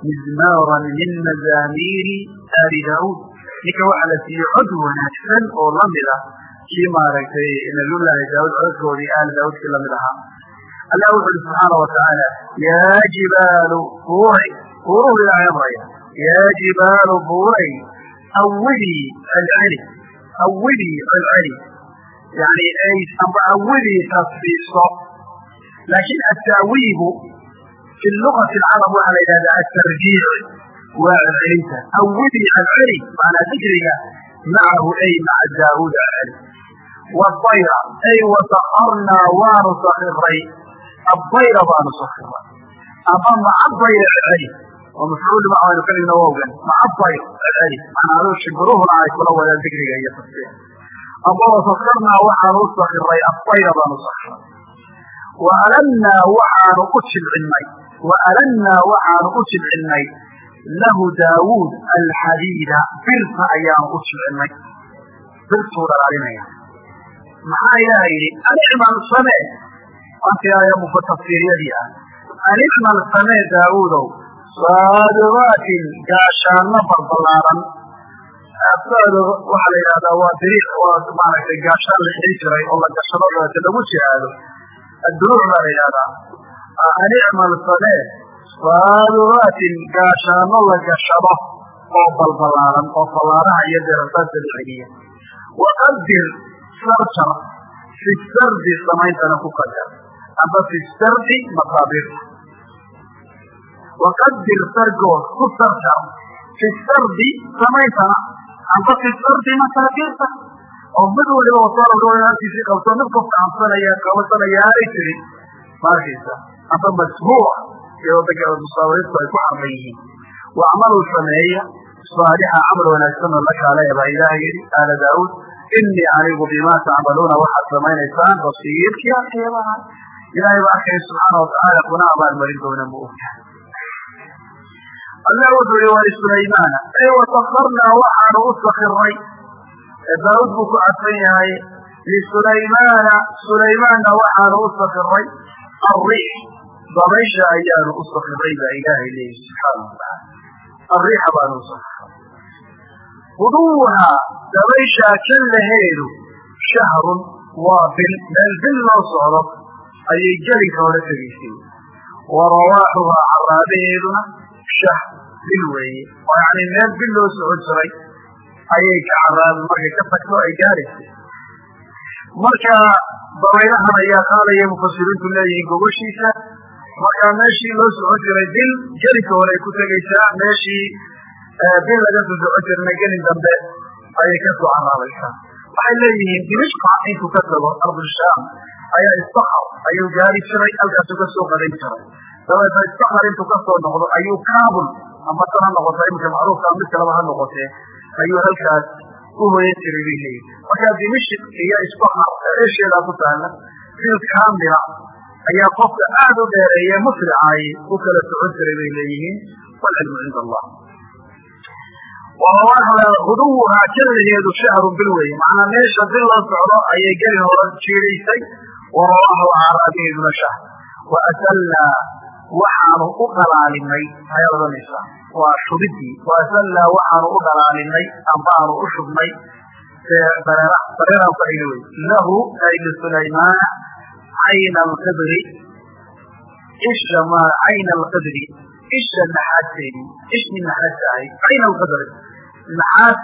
mizmaaran min mazaamiiri aali daauud ninka waxaa la siiyey cod wanaagsan oo la mid ah kii maaragtay nabiyullaahi daawud codkoodii aali daawudkii la mid ahaa. Allah wuxu uhi subxaana watacaala yaa jibaalu buuray buuruhu ilaahay amraya yaa jibaalu buuray awidii celceli awidii celceli yani amba awidii tasbiiso laakiin ataawiibu fi lugati alcarab waxaa la yidhahdaa atarjiic waa celcelinta awidii celceli maanaa dikriga macahu ay maca daawuud celceli wabayra ay wasakarnaa waanu sakiray abayra baanu sakiray ama maca bayra celceli oo mafcuul ma aynu ka dhigno wowgan maca bayr celceli manaa adoo shibiruhuna ay kula wadaan dikriga iyo tasbiix amba wasakarnaa waxaanu u abayra baanu sakiray wa alannaa waxaanu u jilcinnay wa alannaa waxaanu u jilcinnay lahu daawuud alxadiida birta ayaanu u jilcinnay birtuu dhalaalinaya maxaa ilaha yidhi? Anicmal samee. Anti aaya mufatafsiiryadii ah. Anicmal samee daawuudow. Saadubaatin gaashaano balbalaaran saado waxaa la yidhahdaa waa dariiq waa maaragtay gaashaan la xiri jiray oo la gashado dabeete lagu jihaado adduruuc baa la yidhahdaa an icmal samee saadubaatin gaashaano la gashado oo balbalaaran oo ballaaraha iyo deerasaasa la celiya waqadir sarjar fi sardi samayntana ku qadar amba fi sardi waqadir sargood ku sarjar fi sardi samayntana amba fi masaakiirta oo mid waliba wasaaragooda halkiisii qabto mid qofka cabsanaya qabasanaya aanay jirin amba masbuuc iyadoo musaawiriintu ay ku xarman yihiin wacmaluu sameeya saalixa camal wanaagsan oo la kaaleya baa ilaah yidhi aala daawuud inii anigu bimaa tacmaluuna waxaad samaynaysaan basiir kii arkeebaha ilaahay baa arkaya subxaana watacaala kuna abaalmarin doona ma ogtahay allah wuxuu yihi walisulaymana e wasakarnaa waxaanu u sakiray daawud buu ku cadfan yahay lisulaymaana sulaymaanna waxaanu u sakiray arriix dabaysha ayaanu u sakiray baa ilaahay leeyihi subxaana watacaala arriixa baanu u sakiray huduuha dabayshaa kallaheedu shahrun waa bil meel bil loo socdo ayay gelinka hore tegaysay wa rawaaxuhaa caraabaheeduna shahr bil weeye oo yani meel bil loo socon jiray ayay ka caraabi markay ka tagto ay gaaraysay marka dabaylahan ayaa qaalaya mufasiriintu leeyihiin gogoshiisa markaa meeshii loo socon jiray bil gelinka hore ay ku tegaysaa meeshii bil laga soo socon jirna gelin dambe ayay ka soo caraabaysaa waxay leeyihiin dimishqa intuu ka tago ardushaam ayaa istakar ayuu gaari jiray halkaasuu ka soo qadan jiray. Dabeetna istakar intuu ka soo noqdo ayuu kaabul ama tan ha noqoto iminka macruufka mid kaleba ha noqotee ayuu halkaas u hoyan jiray bay leeyihiin markaa dimishq iyo istakar eesheedaa ku taala bil kaamila ayaa qofka aad u dheereeye musricaay u kala socon jiray bay leeyihiin walcilmu cinda allah huduwuhaa jalaheedu shahrun bil weye macnaa meesha bil la socdo ayay gelin hore jiidaysay. Warawaahu aaraabiheeduna shahr wa asallaa waxaanu u dhalaalinay ayaad odanaysaa waa shubidii. Wa asallaa waxaanu u dhalaalinay ambaanu u shubnay. Bareera bareeraan ku ayna wey lahu ay lisulaymaana cayna alqidri isha ma cayna alqidri isha naxaasteedii ishii naxaasta ahayd cayna alqidri naxaas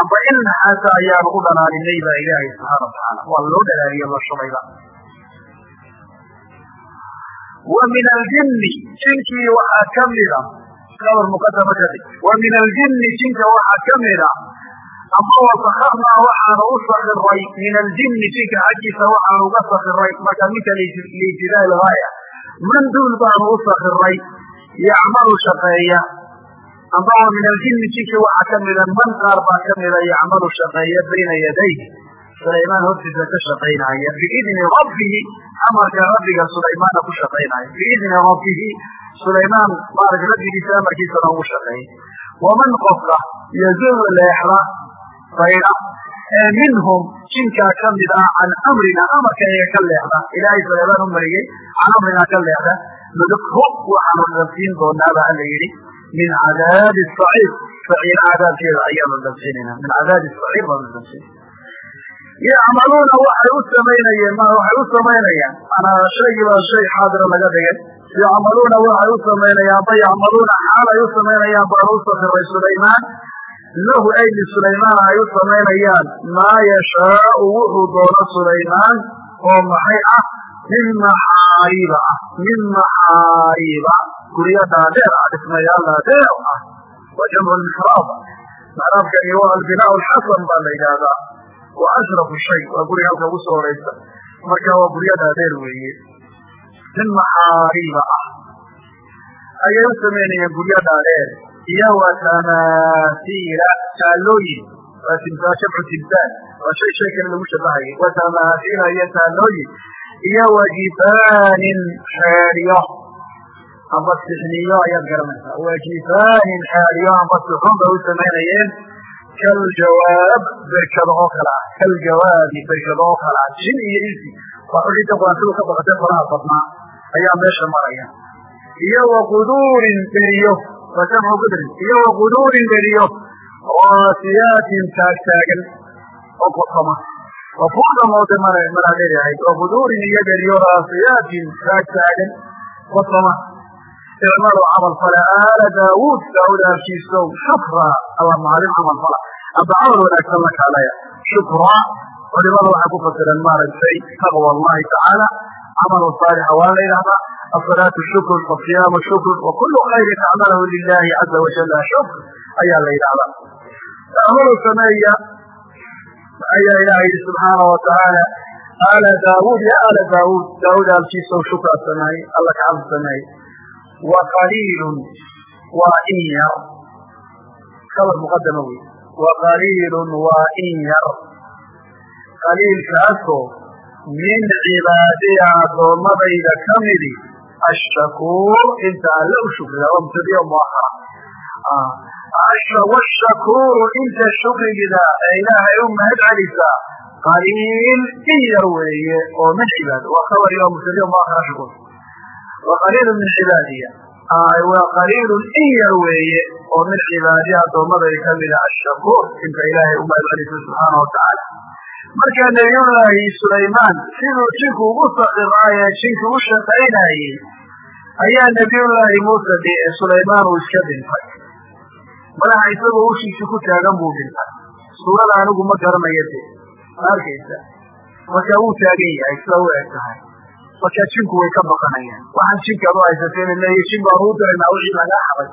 amba in naxaasa ayaanu u dhalaalinay baa ilaahay subxaana watacaala waa loo dhalaaliye la shubayba wa min aljinni jinkii waxaa kamida kabar muqadama kadib wa min aljinni jinka waxaa kamida ama wasakarnaa waxaanu u sakiray min aljinni jinka xaggiisa waxaanu uga sakiray marka minka liibtidaa lgaaya man duul baanu u sakiray yacmalu shaqeeya amba wa min aljinni jinki waxaa kamida man qaar baa kamida yacmalu shaqeeya bayna yaday sulaymaan hortiisa ka shaqaynaya biidni rabbihi amarka rabbiga sulaymaana ku shaqaynaya biidni rabbihi sulaymaan maarata rabbigiisa amarkiisana ugu shaqeeyay waman qofka yazulu leexda bayda ee minhum jinkaa ka mid ah can amrina amarka iga ka leexda ilaahay sulaymaan u mariyey can amrina ka leexda nudikhu waxaanu dhabsiin doonaaba alla yidhi min cadaabi saciir saciir cadaabkeeda ayaanu dhabsiinayna min cadaabi saciir baanu dhabsiin yacmaluuna waxay u samaynayeen ma waxay u samaynayaan anaa shaygii baa shay xaadira laga dhigay yacmaluuna waxay u samaynayaan ba yacmaluuna xaal ay u samaynayaan baanu u sakiray sulaymaan lahu ay lisulaymaan ay u samaynayaan maa yashaau wuxuu doono sulaymaan oo maxay ah min maxaariiba ah min maxaariiba guryo dhaadheer ah dhismayaal dhaadheer ah waa jamcu lmixraab mixraabkani waa albinaa alxasan baa la yidhaahdaa. Wa ashrafu shay waa guriga halka ugu soo horeysa. Marka waa guryo dhaadheer weeye min maxaariiba ah ayay u samaynayaan guryo dhaadheer iyo wa tamaasiila taalooyin waa jamcu timsaal waa shay kale lagu shabahayay wa tamaasiila iyo taalooyin iyo wa jifaanin xeedyo amba sixniyo ayaad garanaysaa wa jifaanin xeedyo amba suxun bay u samaynayeen kaljawaab berkado oo kale ah kaljawaabi berkado oo kale ah jin iyo insi waa xudhida quraantidu ka baqatay faraha badnaa ayaa meesha maraya iyo wa quduurin beriyo waa jamcu qudrin iyo wa quduurin beriyo raasiyaatin taagtaagan oo qotoma oo fuudamooda malaadheri ahayd oo quduurin iyo beriyo raasiyaatin taagtaagan qotoma icmalu camal fala aala daawuud daawuud aalkiisow shukra alla maalin camal fala aba camal wanaagsan la kaalaya shukra culimada waxay ku fasireen maaragtay taqwa allahi tacaala camalu saalixa waa la yidhahdaa asalaatu shukr wasiyaamu shukr wa kulu khayrin acmalahu lilahi caza wajala shukr ayaa la yidhahdaa amalu sameeya ayaa ilaha yidhi subxaana watacaala aala daawuud ya aala daawuud. Daawuud aalkiisow shukra sameeye alla kacabd sameeye wa qaliilun waa in yar kabar muqadama wey wa qaliilun waa in yar qaliilkaasoo min cibaadiya addoommadayda ka midi ashakuur inta alle u shukriya waa mubtadiya muahara washakuuru inta shukrigida ee ilaahay u mahad celisaa qaliil in yar weeye oo min cibaad waa kabar iyo mubtadiya muahara shukur wa qaliilu min cibaadiya waa qaliilun in yar weeye oo min cibaadiya addoommaday kamida ashakuur inta ilaahay u mahad celisa subxaana watacaala markaa nabiyullaahi sulaymaan siduu jinku ugu saqiqaaye jinki u shaqaynayey ayaa nabiyullaahi muuse sulaymaan uu iska dhintay madaxa isagoo ushiisi ku taagan buu dhintay suurada anigu ma garanayo de ma arkaysa. Markaa wuu taagan yahay sida u eg tahay markaa jinku way ka baqanayaan. Waxaan jinkaad u haysateen leeya jin baan uu diraynaa wixii laga xaday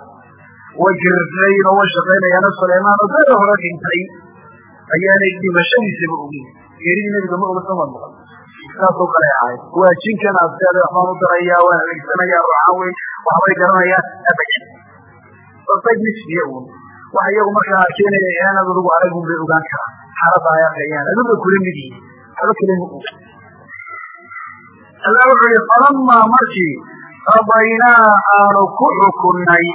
way girirnayin oo way shaqaynayaana sulaymaan oo hore dhintay ayaanay dhimashadiisaba ogin geeridii nabiga ma oga sama maqan saasoo kale ahayd waa jinkan aseeda waxbaan u daraya waan adeegsanaya ruuxaan weyn waxbay garanayaan misfiya un waxa iyagu markaa keenaya inaanad adugu aragun bay ogaan karaan. Xaalada ay arkayaan aduga kula mid yihiin waxba kale ma oga alla wuxuu yihi falamaa markii qadaynaa aanu ku xukunnay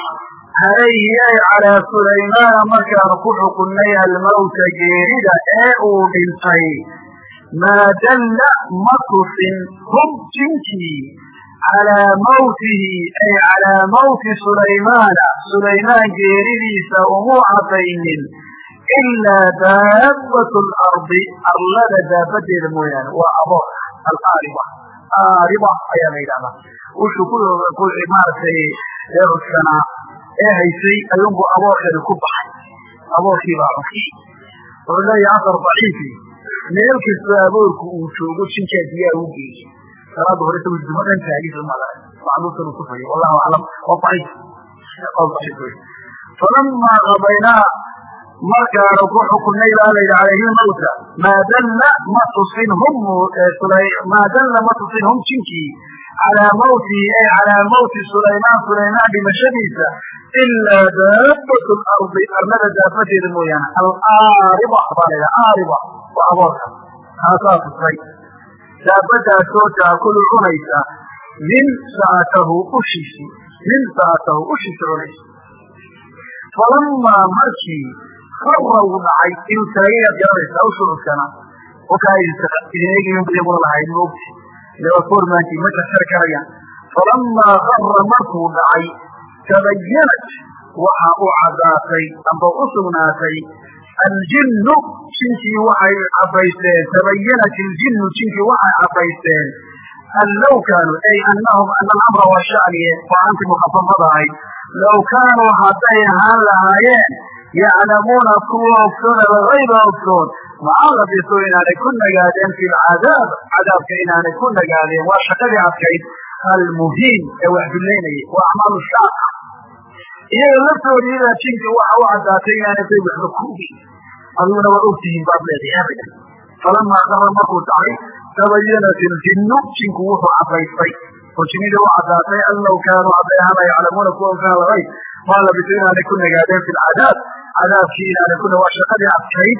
calayhi ay calaa sulaymaana markaanu ku xukunnay almawta geerida ee uu dhintay. Maa dalla ma tusin hum jinkii calaa mawtihi ay calaa mawti sulaymaana sulaymaan geeridiisa umuu cadaynin ilaa daabatu lardi arlada daabadeeda mooyaane waa aboor alaariba aariba ayaa la yidhahdaa wuxuu ku maaragtay eeruskanaa ee haysay ayuunbu aboorkeedi ku baxay aboorkii baa cunay wuxuu leeyahay asar daciifi meel kastoo aboorku uu joogo jinkaa salaada hore isagu dumo dhan taagisa mala macluusan uu ku fayo wallahu aclam. Waa daciif. Qawl daciif wey falamaa qabaynaa markaanu ku xukunnay baa la yidhi calayhi mawta maa dalla ma tusin hum maa dalla ma tusin hum jinkii calaa mawtihi ay calaa mawti sulaymaan sulaymaan dhimashadiisa ilaa daabatu lardi arlada daabadeeda mooyaane alaariba baa la yidhaha aariba waa aboorka taasaa tusay daabadaasoo taakulu cunaysa min saatahu ushiisi min saatahu ushiisi cunaysa. Falamaa markii kara uu dhacay inuu taagayaad garanaysa aw shucuskana wakaa idin eegayaguna lahayd moogti lewaformaanki ma jarjari karayaan falamaa kara markuu dhacay tabayanat waxa u caddaatay amba u sugnaatay aljinnu jinkii waxay caddaysteen tabayanat iljinnu jinkii waxay caddaysteen an low kaanuu ay anahum ana alamra waa shaniye waa anti mukafafada ahayd low kaanuu hadday ahaan lahaayeen yaclamuuna kuwa ogsoon algayba ogsoon maa labisu inaanay ku nagaadeen fi lcadaab cadaabka inaanay ku nagaadeen waa shaqadii adkayd almuhiim ee wax waa acmaalu shaaqa iyaga laftoodiibaa jinka waxa u caddaatay inaanay bay waxba ku ogin adiguna waa ogtihiin baad leedahay abadan falamaa qara markuu dhacay tabayanat iljinnu jinku wuxuu caddaystay. Oo jinnidii u caddaatay an kaanuu hadday ahaana yaclamuuna kuwa algayb maa labisu inaanay ku nagaadeen fi lcadaab cadaabkii inaanay kuna waa shaqadii adkayd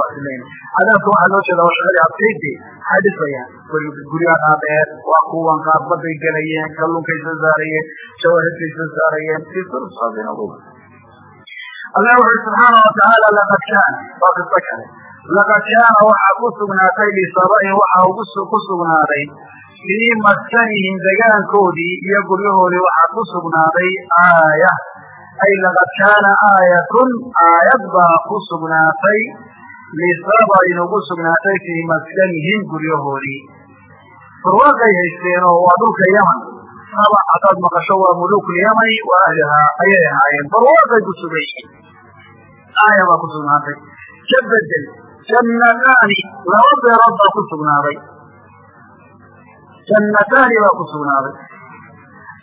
wax dulayna cadaabka waxaa loo jeeda waa shaqadii adkayd de maxay dhisayaan guryaha dhaadheer waa kuwan qaar baday gelayeen kalluunkay soo saarayeen jawahirkay soo saarayeen allah wuxu subxaana watacaala laqad kaana waa qiso kale laqad kaana waxaa ku sugnaatay lisabain waxaa ku sugnaaday fii maskanihim degaankoodii iyo guryahoodii waxaa ku sugnaaday aaya. Ay laqad kaana aayatun aayad baa ku sugnaatay lisabain ugu sugnaatay fii maskanihim guryahoodii barwaaqay haysteen oo waa dhulka yaman. Saba haddaad maqasho waa muluukulyamani wa ahlihaa ayay ahaayeen. Barwaaqay ku sugan yihiin aaya baa ku sugnaatay. Ka bedel jannataani laba beerood baa ku jannataani baa ku sugnaaday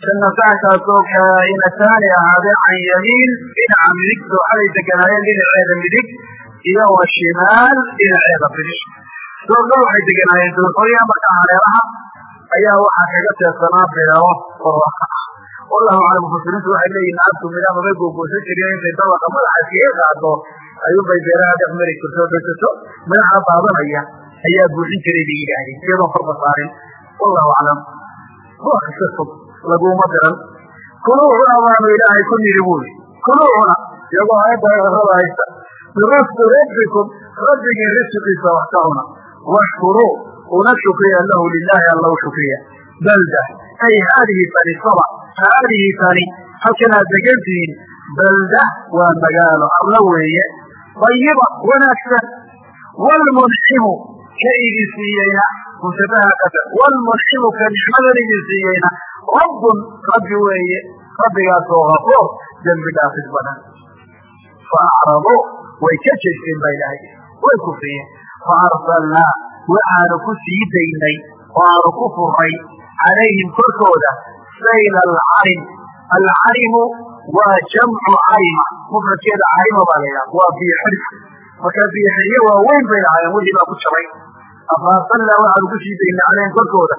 jannataankaasoo kaa'inataani ahaadee can yamiin dhinaca midig dooxaday deganaayeen dhinaceeda midig iyo wa shimaal dhinaceeda bidix doorna waxay deganaayeen dooxooya marka hareeraha ayaa waxaa kaga teersanaa beero barwaqa ah wallahu aclam mufasiriintu waxay leeyihiin naagtu midha mabay googoosan jireen intay dabaqa madaxa iskaga qaado ayuunbay beeraha dhex mari jirto dhegsato madaxa daadanaya ayaa buuxin jiray bay yidhaahdeen iyadoon farba saarin wallahu aclam waa kasta fog laguma diran kuluucuna baanu ilaahay ku nidhi buuli kuluucuna iyagoo aayadda raba haysta birasqi rabbikum rabbigii risiqiisa wax ka cuna washkuruu una shukriya lahu lilahi alla shukriya. Balda ay haadihi tani haadihi tani halkan aad balda waa magaalo alla weeye. Dayiba wanaagsan. Wlmunximu ka idin muntabaha qadar wlmunximu ka nicmadan idin siiyeyna. Rabbun rabbi weeye. Rabbigaasoo hafuur dembi dhaafid badan. Faacraduu way ka jeesteen baa ilaahay. Way kufriyeen faarsalnaa waxaanu ku sii daynay oo aanu ku furnay calayhim korkooda sayl alcarim. Alcarimu waa jamcu carima mufradkeeda carima baa la yidhaha waa biyo xidhka. Marka biyo xidhyo waaweyn bay lahaayeen wixii baa ku jabay afaarsalnaa waxaanu ku sii daynay calayhim korkooda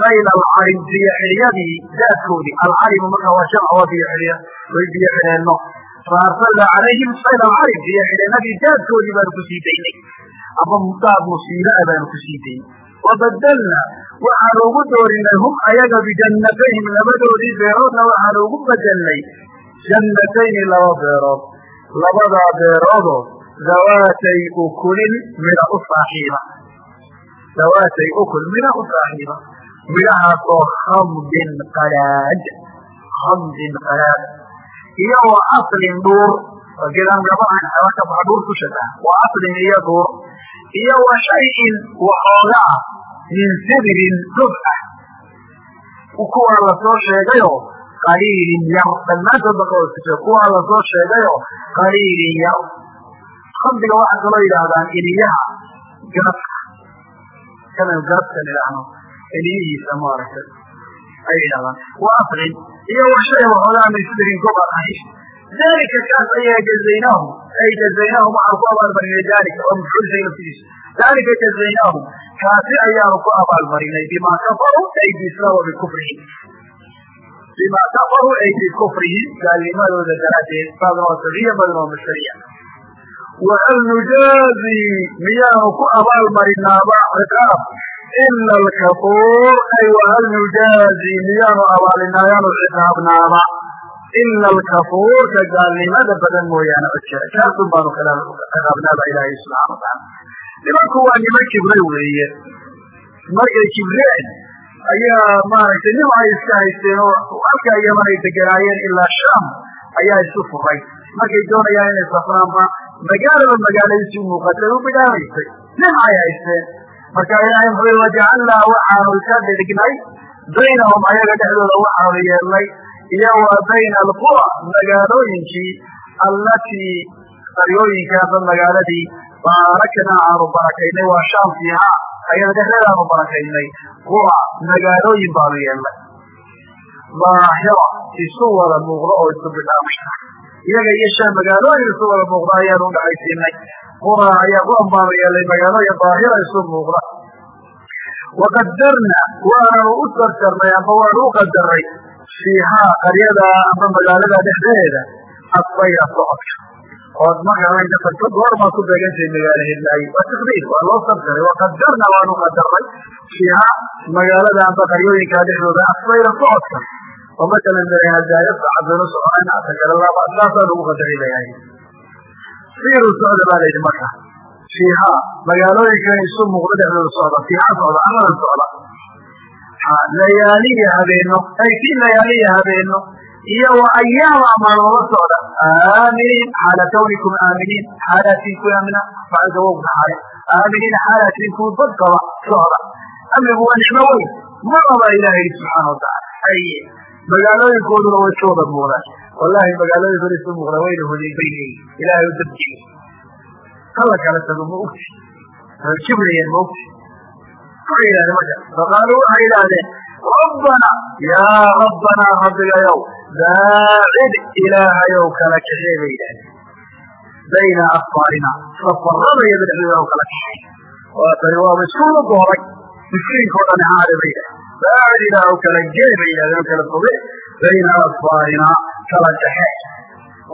sayl alcarim biyo xidhyadii daadkoodii. Alcarimu marka waa jamc waa biyo xidhya way biyo xidheenno faarsalnaa calayhim sayl alcarim biyo xidheenadii daadkoodii baanu ku sii daynay ama daad musiibaa baanu ku sii daynay wabadalna waxaanu ugu doorinay hum ayaga bijannatayhim labadoodii beeroodna waxaanu ugu bedelnay jannatayni laba beerood. Labadaa beeroodoo dawaatay ukulin midha u saaxiiba dawaatay ukul midha u saaxiiba midhahaasoo khamdin qalaad khamdin qalaad iyo wa aslin dhuur geedaan gabahan xaba ka dhuur ku shabaha wa aslin iyo dhuur iyo wa shayin waxoogaa min sibirin dub ah kuwaa la soo sheegayo qaliilin yar dhammaantood ba kaoskashe kuwaa la soo sheegayo qaliilin yar khamdiga waxaa kaloo yidhaahdaan iliyaha garadka kadan garadkan idhaahno iliyihiisa maaragtay ay yidhahdaan wa aslin iyo wa shay waxoogaa min sibirin gobar ahi dalika kaas ayaa jazaynahum ay jazaynahum waxaan ku abaalmarinay dalika oo mafcuulshay laftigiisa dalika jazaynahum kaasi ayaanu ku abaalmarinay bima kafaruu ay bislama bikufrihim bima kafaruu ay bikufrihim gaalnimadooda daraaddeed waa sabiya badan oo mashariya wahal nujaazi miyaanu ku abaalmarinaaba ciqaab ila alkafuur ay wahal nujaazi miyaanu abaalinaayaanu ciqaabnaaba ila alkafuur ka gaalnimada badan mooyaane cod jira kaasun baanu ciqaabnaaba ilaahay subxana wataala nimanku waa niman kibray weeye markay kibreen ayaa maaragtay nim ay iska haysteen oo halkaa yaman ay deganaayeen ilaa sham ayaa isu furay markay doonayaan inay safraanba magaalaba magaaladiisii muuqatay u bidhaanaysay nim ay haysteen marka ilaahay muxuu wajacalnaa waxaanu ka dhidhignay baynahum ayaga dhexdooda waxaanu yeelnay iyo wa bayna alqura magaalooyinkii allatii qaryooyinkaasa magaaladii baaraknaa aanu barakaynay waa shaam fiiha ayada dhexdeedaanu barakaynay qura magaalooyin baanu yeelnay. Daahira isu wada muuqdo oo isu bidhaamaya iyaga iyo shaam magaalooyin isu wada muuqda ayaanu udhaxaysiinay qura ayaa quran baanu yeelnay magaalooyin daahira isu muuqda. Waqadarna waananu u sarjarnay amba waanu u qadaray fiihaa qaryada amba magaalada dhexdeeda asbayra socodka. Ood markaa inta tagto goormaa ku beegantay magaalo hedlaaye waa takdiir waa loo sarjaray waqadarna waanu qadarnay fiihaa magaalada amba qaryooyinkaa dhexdooda asbayra socodka oo masalan hadaayo sacadanu soconayna atagalalaaba saasaa lagu qadaray layahay siiru socda baa layidhi marka fiihaa magaalooyinkan isu muuqdo dhexdooda socda fiiha socda amadan socda layaaliya habeeno ay fi layaaliya habeeno iyo wa ayaama maalmoola socda aaminiin xaala kawnikum aaminiin xaalatiin ku aamina facalka wow dhaxay aaminiin xaalatiin ku badqaba socda amnigu waa nicmo weyn maraba ilaha yidhi subxaana watacaala haye magaalooyinkooduna wada muuqdaan wallahi magaalooyinkooda isu muuqda wayna hodeybayn ilahay u dabjiyo kala kala tago ma ogti. Kibrayeen ma ogti. Waxay yidhahdeen marka faqaaluu waxay yidhahdeen rabbana yaa rabbanaa rabbigayow baacid ilaahayow kala kaxee bay yidhahdeen bayna asfaarina safarada iyo dhexdooda kala kaxay waa tani waaba isku lugu horay miskiinkao dhan haade bay yidhahdeen baacid ilaahw kala gee bay yidhahdeen kala foge bayna asfaarina kala kaxe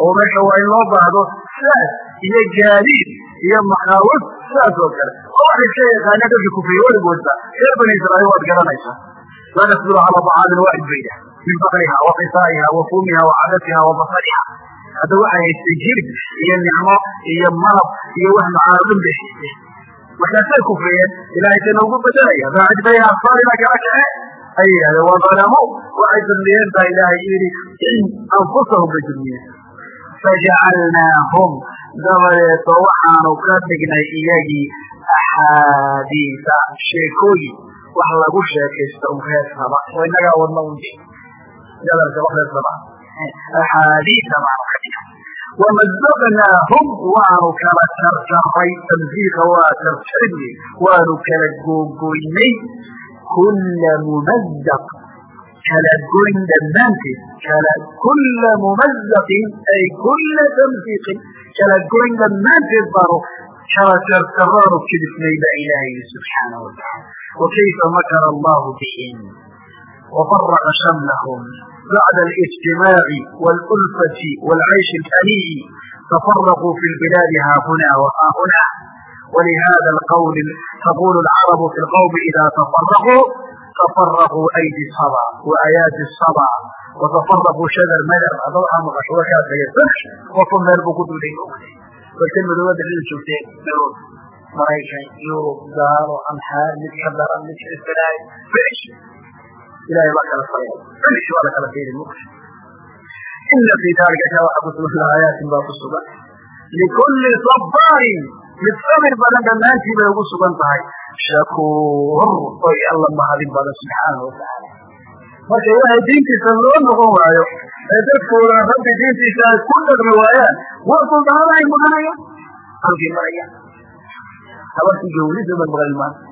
oo meesha waa in loo baahdo saas iyo gaadiid iyo makaawad saas oo kale oo waxay iska yaqaaneen dadka kufriye weligoodba reer bani israa'iil waad garanaysaa laa nasbiru calaa طacaamin waaxid bay yidhahdeen min bakriha wa qisaa'iha wa fuumiha wa cadasiha wa basariha hadda waxay haystay jirib iyo nicmo iyo malab iyo wax macaano dhan bay haysteen markaasay kufriyeen ilahay tana ugu bedelaya baacid bayna asfaarina kala kaxe ay yidhahdeen waa dalamow waxay dulmiyeen baa ilaahay yidhi anfusahum bay dulmiyeen fajacalnaahum dabadeeto waxaanu ka dhignay iyagii axaadiisa sheekooyin wax lagu sheekaysto un reer saba oo inagaa wadna un hadalka wax reer saba axaadiisa baanu ka dhignay wamazaqnaahum waanu kala jarjaray tamsiiqa waa jarjarid wey waanu kala googoynay kula mumazaq kala goyn dhammaanteed kala kula mumazaqin ay kula tamsiiqin kala goyn dhammaanteed baanu kala jarjaraanu kidifnay baa ilaahay subxaana watacaala wakayfa makara allahu bihim wafaraqa shamlahum bacda alijtimaaci waalulfati waalcayshi alaniyi tafaraquu fi lbilaadi haahuna wahaahuna walihada alqawli taqulu alcarabu fi lqawmi ida tafaraquu tafaraquu aydi saba wa ayaati saba watafaraquu shadar madar hadda waxaa maqasho warkaas hayasan qofku meel buu ku duulay ogtay balkan madoobada lila joogteen nairobi maraykan yurub gaalo anxaar mid ka daran mid ka isbalaayo ilahay baa kala faraya belish waa la kala fiiri muqsha ina fii daalika ka waxa ku sugan laayaatin baa ku likulli sabbaarin mid sabir badan dhammaantii bay ugu sugan tahay shakuur oy alla mahadin badan subxaanahu watacaala marka ilaahay diintiisa loo noqon waayo ee dadku wadan rabbi diintiisa ay ku dhaqmi waayaan war suldahadahay maqanayaan halkii marayaan habarkii gawlisa bay maqan maanta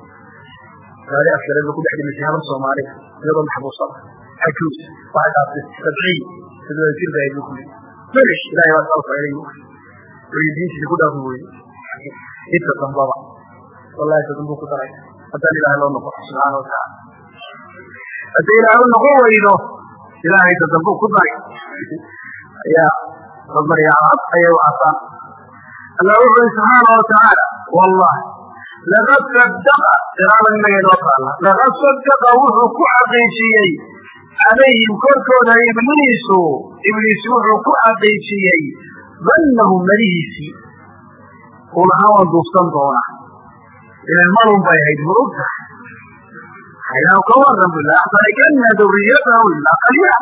ba ku dhex dhimisay habar soomaalida iyadoo maxbuusada xajuus waxay dhaaftay sabciin sidoo jir bay bu kuli melish ilahay waa sal faylay way diintiisa ku dhaafi weyde inta dambaba wallahi ta dambu ku daray haddaan ilahay loo noqo subxaana watacaala haddii ilahay u noqon weydo ilahay ta dambu ku daray ayaa babaryaacad ayay u casaan allah wuxu uri subxaana watacaala wallahi laqad sadaqa qiraada inaga inoo taala laqad sadaqa wuxuu ku xaqiijiyey calayhim korkooda ibliisu ibliis wuxuu ku xaqiijiyey dannahu malihiisii uu lahaa waan duufsan doonaa ilan malun bay ahayd murugta haynaw ka waran bu laaxtarikanna duriyatahu ilaa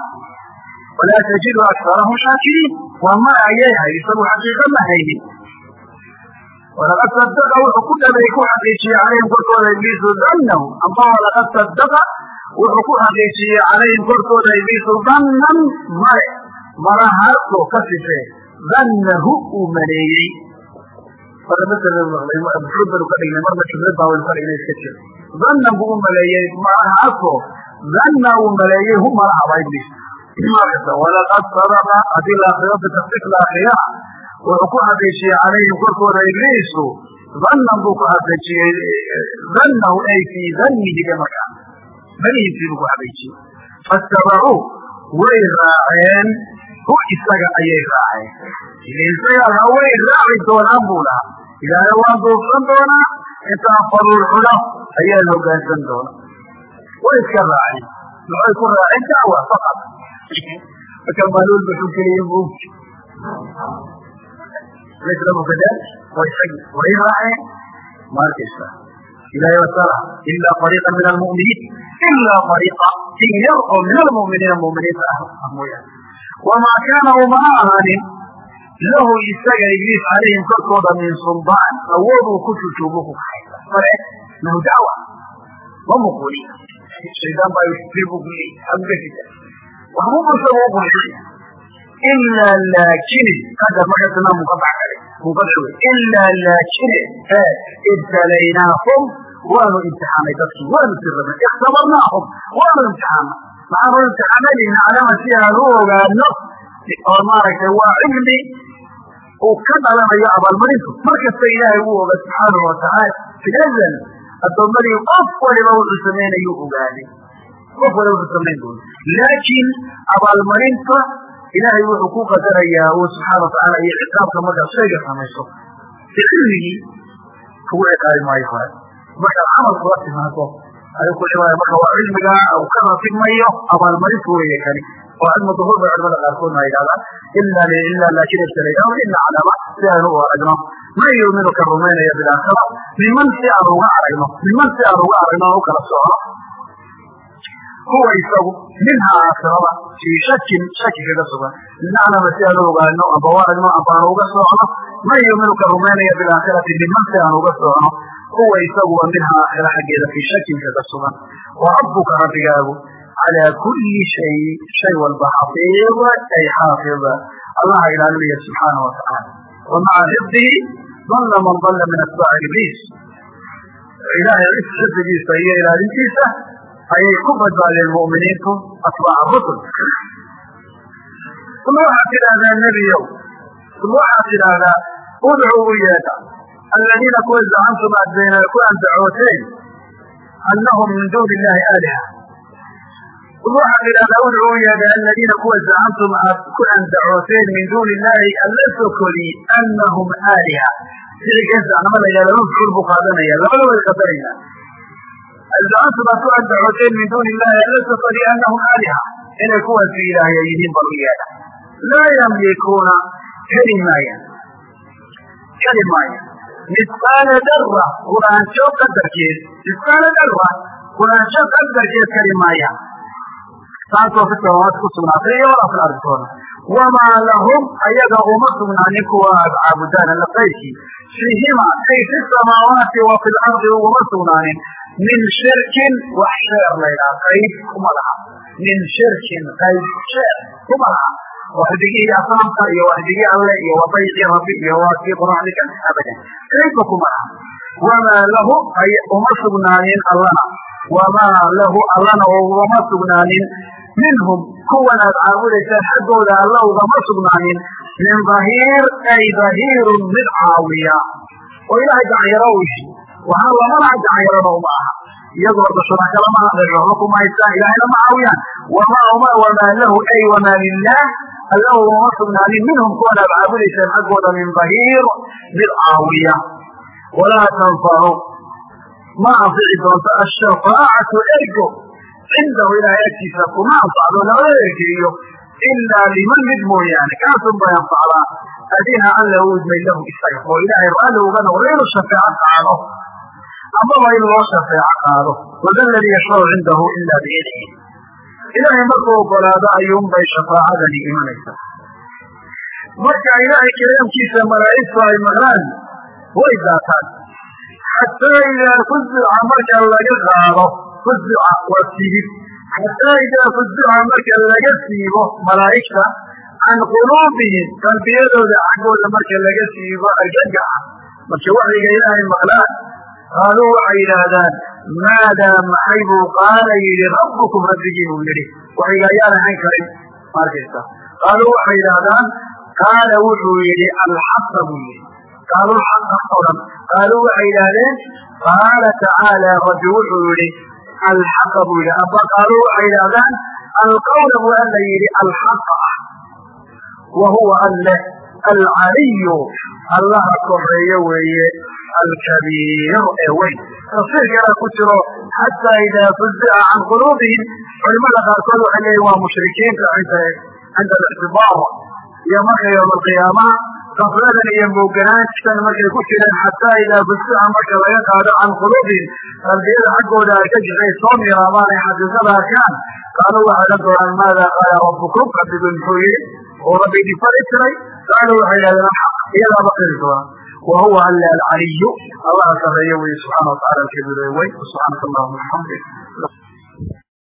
walaa tajidu aktarahum shaakiriin waa ma ayay hay isagu xaqiiqa ma haynin walaqad sadaqa wuxuu ku dhabay ku xaqiijiyey calayhim korkooda ibliisu dannahu amba walaqad sadaqa wuxuu ku xaqiijiyey calayhim korkooda ibliisu dannan male malahaasoo ka sifee dannahu uu maleeyey marka mafruud banu ka dhignay marna jumlad baa waynu ka dhignay iska jir dannan buu u maleeyey malahaasoo danna uu maleeyey hu malahaba ibliis walaqad sadaqa haddii la akriyo bitasdiiq la akriya wuxuu ku xaqiijiyey calayhim korkooda ibliisu. Dannan buu ku xaqiijiyey dannahu ay fii dannihiga markaa. Manihiisii buu ku xaqiijiyey fatabacuu way raaceen. Hu isaga ayay raaceen. Lahaa? Way raaci doonaan buu lahaa. Ilaahay waan duufsan doonaa. Intaan faruur cuno ayaan hoggaansan doona way iska raaceen. Maxay ku raaceen dacwa faqad marka maaluul muxuu keliya buugti islamu kadalik waa isagi way raaceen ma arkaysa ilahay wasala ila fariiqa min almu'miniin ila fariiqa in yar oo min almu'miniina mu'miniinta ah mooyaane wamaa kaana umana ahaanin lahu isaga ibliis calayhim korkooda min suldaan awood uu ku jujuubo ku kaxaysa mare lahu dacwa ma muquli shaydaan baa dir buu ku leeyahy abgasita waxbuu isaga u qurxinaya ilaa laakini qadar markaasna munqadac kale munqadac wey ilaa laakine ibtalaynaahum waanu imtixaanay dadkii waanu sirabay ikhtabarnaahum waanu imtixaanay maxaanu imtixaanayna calama si aan u ogaano oo maaragtay waa cilmi uu ka dhalanayo abaalmarintu markasta ilaahay uu oga subxaanahu watacaala fiazan addoommadii qof waliba wuxuu samaynayu ogaaday qof waliba wuxuu samayn doono laakiin abaalmarinta ilaahay wuxuu ku qadarayaa uu subxaana watacaala iyo ciqaabka markaad shayga samayso. Bicilmigii kugu ciqaabi maayo hore. Markaad camal kula timaado ayuu ku dhibaaya marka waa cilmiga uu ka ratigmayo abaalmarintu weeye kani. Oo cilmu duhuur bay qaarkoodna yidhahdaan. Ila ila laakin ibtalaynaahum ina cadaaba si aynu u aragno. Man yuuminu rumaynaya bilaakhira miman si aan uga aragno miman si aan uga aragno aan u kala socno huwa isagu minhaa aakhirada fii shakin shaki kaga sugan. Linaclama si aan u ogaano amba aan uga socno man yuuminu rumaynaya bilaakhirati miman si aan uga socno huwa isagu waa minhaa aakhira xaggeeda fii shakin kaga sugan. Wa rabbuka rabbigaagu calaa kulli shay shay walba xafiida ay xaafida allaha ilaalinaya subxaana wa tacaala xifdihi dalla man dalla min atbaaci ibliis. Ilaahay xifdigiisa iyo ilaalintiisa ayay ku badbaadeen mu'miniintu atbaaca rusul uma waxaad tidhaahdaa nebiyow uma waxaad tidhaahdaa udcuu u yeedha aladiina kuwa zacamtum aad bayna ku andacooteen annahum min duuni illahi aaliha uma waxaad tidhahdaa udcuu u yeedha aladiina kuwa zacamtum aad ku andacooteen min duuni illahi alla sokoli annahum aaliha ficilkeen zacnama la yidhahda mafcuul buu qaadanaya labada way qadarayaan zacamtum aad ku andacooteen min duuni illahi alla sokoli annahum aaliha inay kuwaasi ilaahay ay yihiin yeedha laa yamlikuuna heli maayaan heli maayaan misqaala dara quraansho qadarkeed misqaala dara quraansho qadarkeed keli maayaan taasoo fi samaawaat ku sugnaatay iyo walaa fil arditoona wamaa lahum ayaga uma sugnaanin kuwa aad caabudaan alla qayrkii fiihima ay fi samaawaati wa fi lardi uguma sugnaanin min shirkin wax sheer laydhaha qayb kuma laha min shirkin qayb sheer kuma laha waxdigii asnaamka iyo waxdigii alle iyo wadaycii rabbi iyo waa kii quraacdi kan abadan qaybba kuma laha wamaa lahu uma sugnaanin allana wamaa lahu allana ugama sugnaanin minhum kuwan aad caabudaysaan xaggooda alla ugama sugnaanin min dahiir ay dahiirun mid caawiya oo ilaahay gacanyaro u waxaa lamana gacanyarana uma aha iyagoo dashana kalama waxba kuma haystaan ilahayna ma caawiyaan wamaa lahu ay wamaa lilah alla ugama sugnaanin minhum kuwan aad caabudaysaan xaggooda min dahiir mid caawiya. Walaa tanfacu. Ma anfici doonto ashafaacatu ergo cindahu ilaahay agtiisa kuma anfacdo labada ergeeyo ilaa liman mid mooyaane kaasun bay anfacdaa. Adina alla u idmay lahu isaga. Oo ilaahay raalli uga noqdo inuu shafeeco qaado amaba in loo shafeeco qaado wada ladii yashfacu cindahu ila biidnihi ilaahay markuu ogolaado ayuunbay shafaacadani imanaysaa marka ilaahay kalaamkiisa malaa'igtu ay maqlaan way daataan xataa idaa fuzica marka laga qaado fuzica waa siibid xataa idaa fuzica marka laga siibo malaa'igta can quluubihim qalbiyadooda xaggooda marka laga siibo argagaxa marka waxyiga ilaahay maqlaan qaaluu waxay yidhaahdaan maadaa maxay buu qaala yidhi rabbukum rabbigiin uu yidhi waxyiga ayaan ahayn karin markaysa qaaluu waxay yidhaahdaan qaala wuxuu yidhi alxaqa buu yidhi qaaluu xaqa o dhan qaaluu waxay yidhaahdeen qaala tacaala rabbi wuxuu yidhi alxaqa buu yidhi aba qaaluu waxay yidhaahdaan alqawla buu alla yidhi alxaqa ah wa huwa alle alcaliyu allaha koreeyo weeye alkabiir ee weyn tafsiirkeeda ku jiro xataa idaa fuzica can quluubihim culimada qaarkood waxay leeyihiin waa mushrikiinta cinda alictibaar iyo marka yowma alqiyaamaha iyo mooganaantan markay ku jireen xataa idaa busica marka laga qaado can quluubihim qalbiyada xaggooda ay soo miiraabaan ay xaqiiqada arkaan qaaluu waxay dhan doonaan maada qaala rabbukum rabbigu muxuu yihi oo rabbi idin fari jiray qaaluu waxay yidhahdeen alxaq iyadaaba qiri doonaan wa huwa alla alcaliyu allaha sarreeye weye subxaana watacala alkabiir ee weyn subxaanaka allahuma waxamdik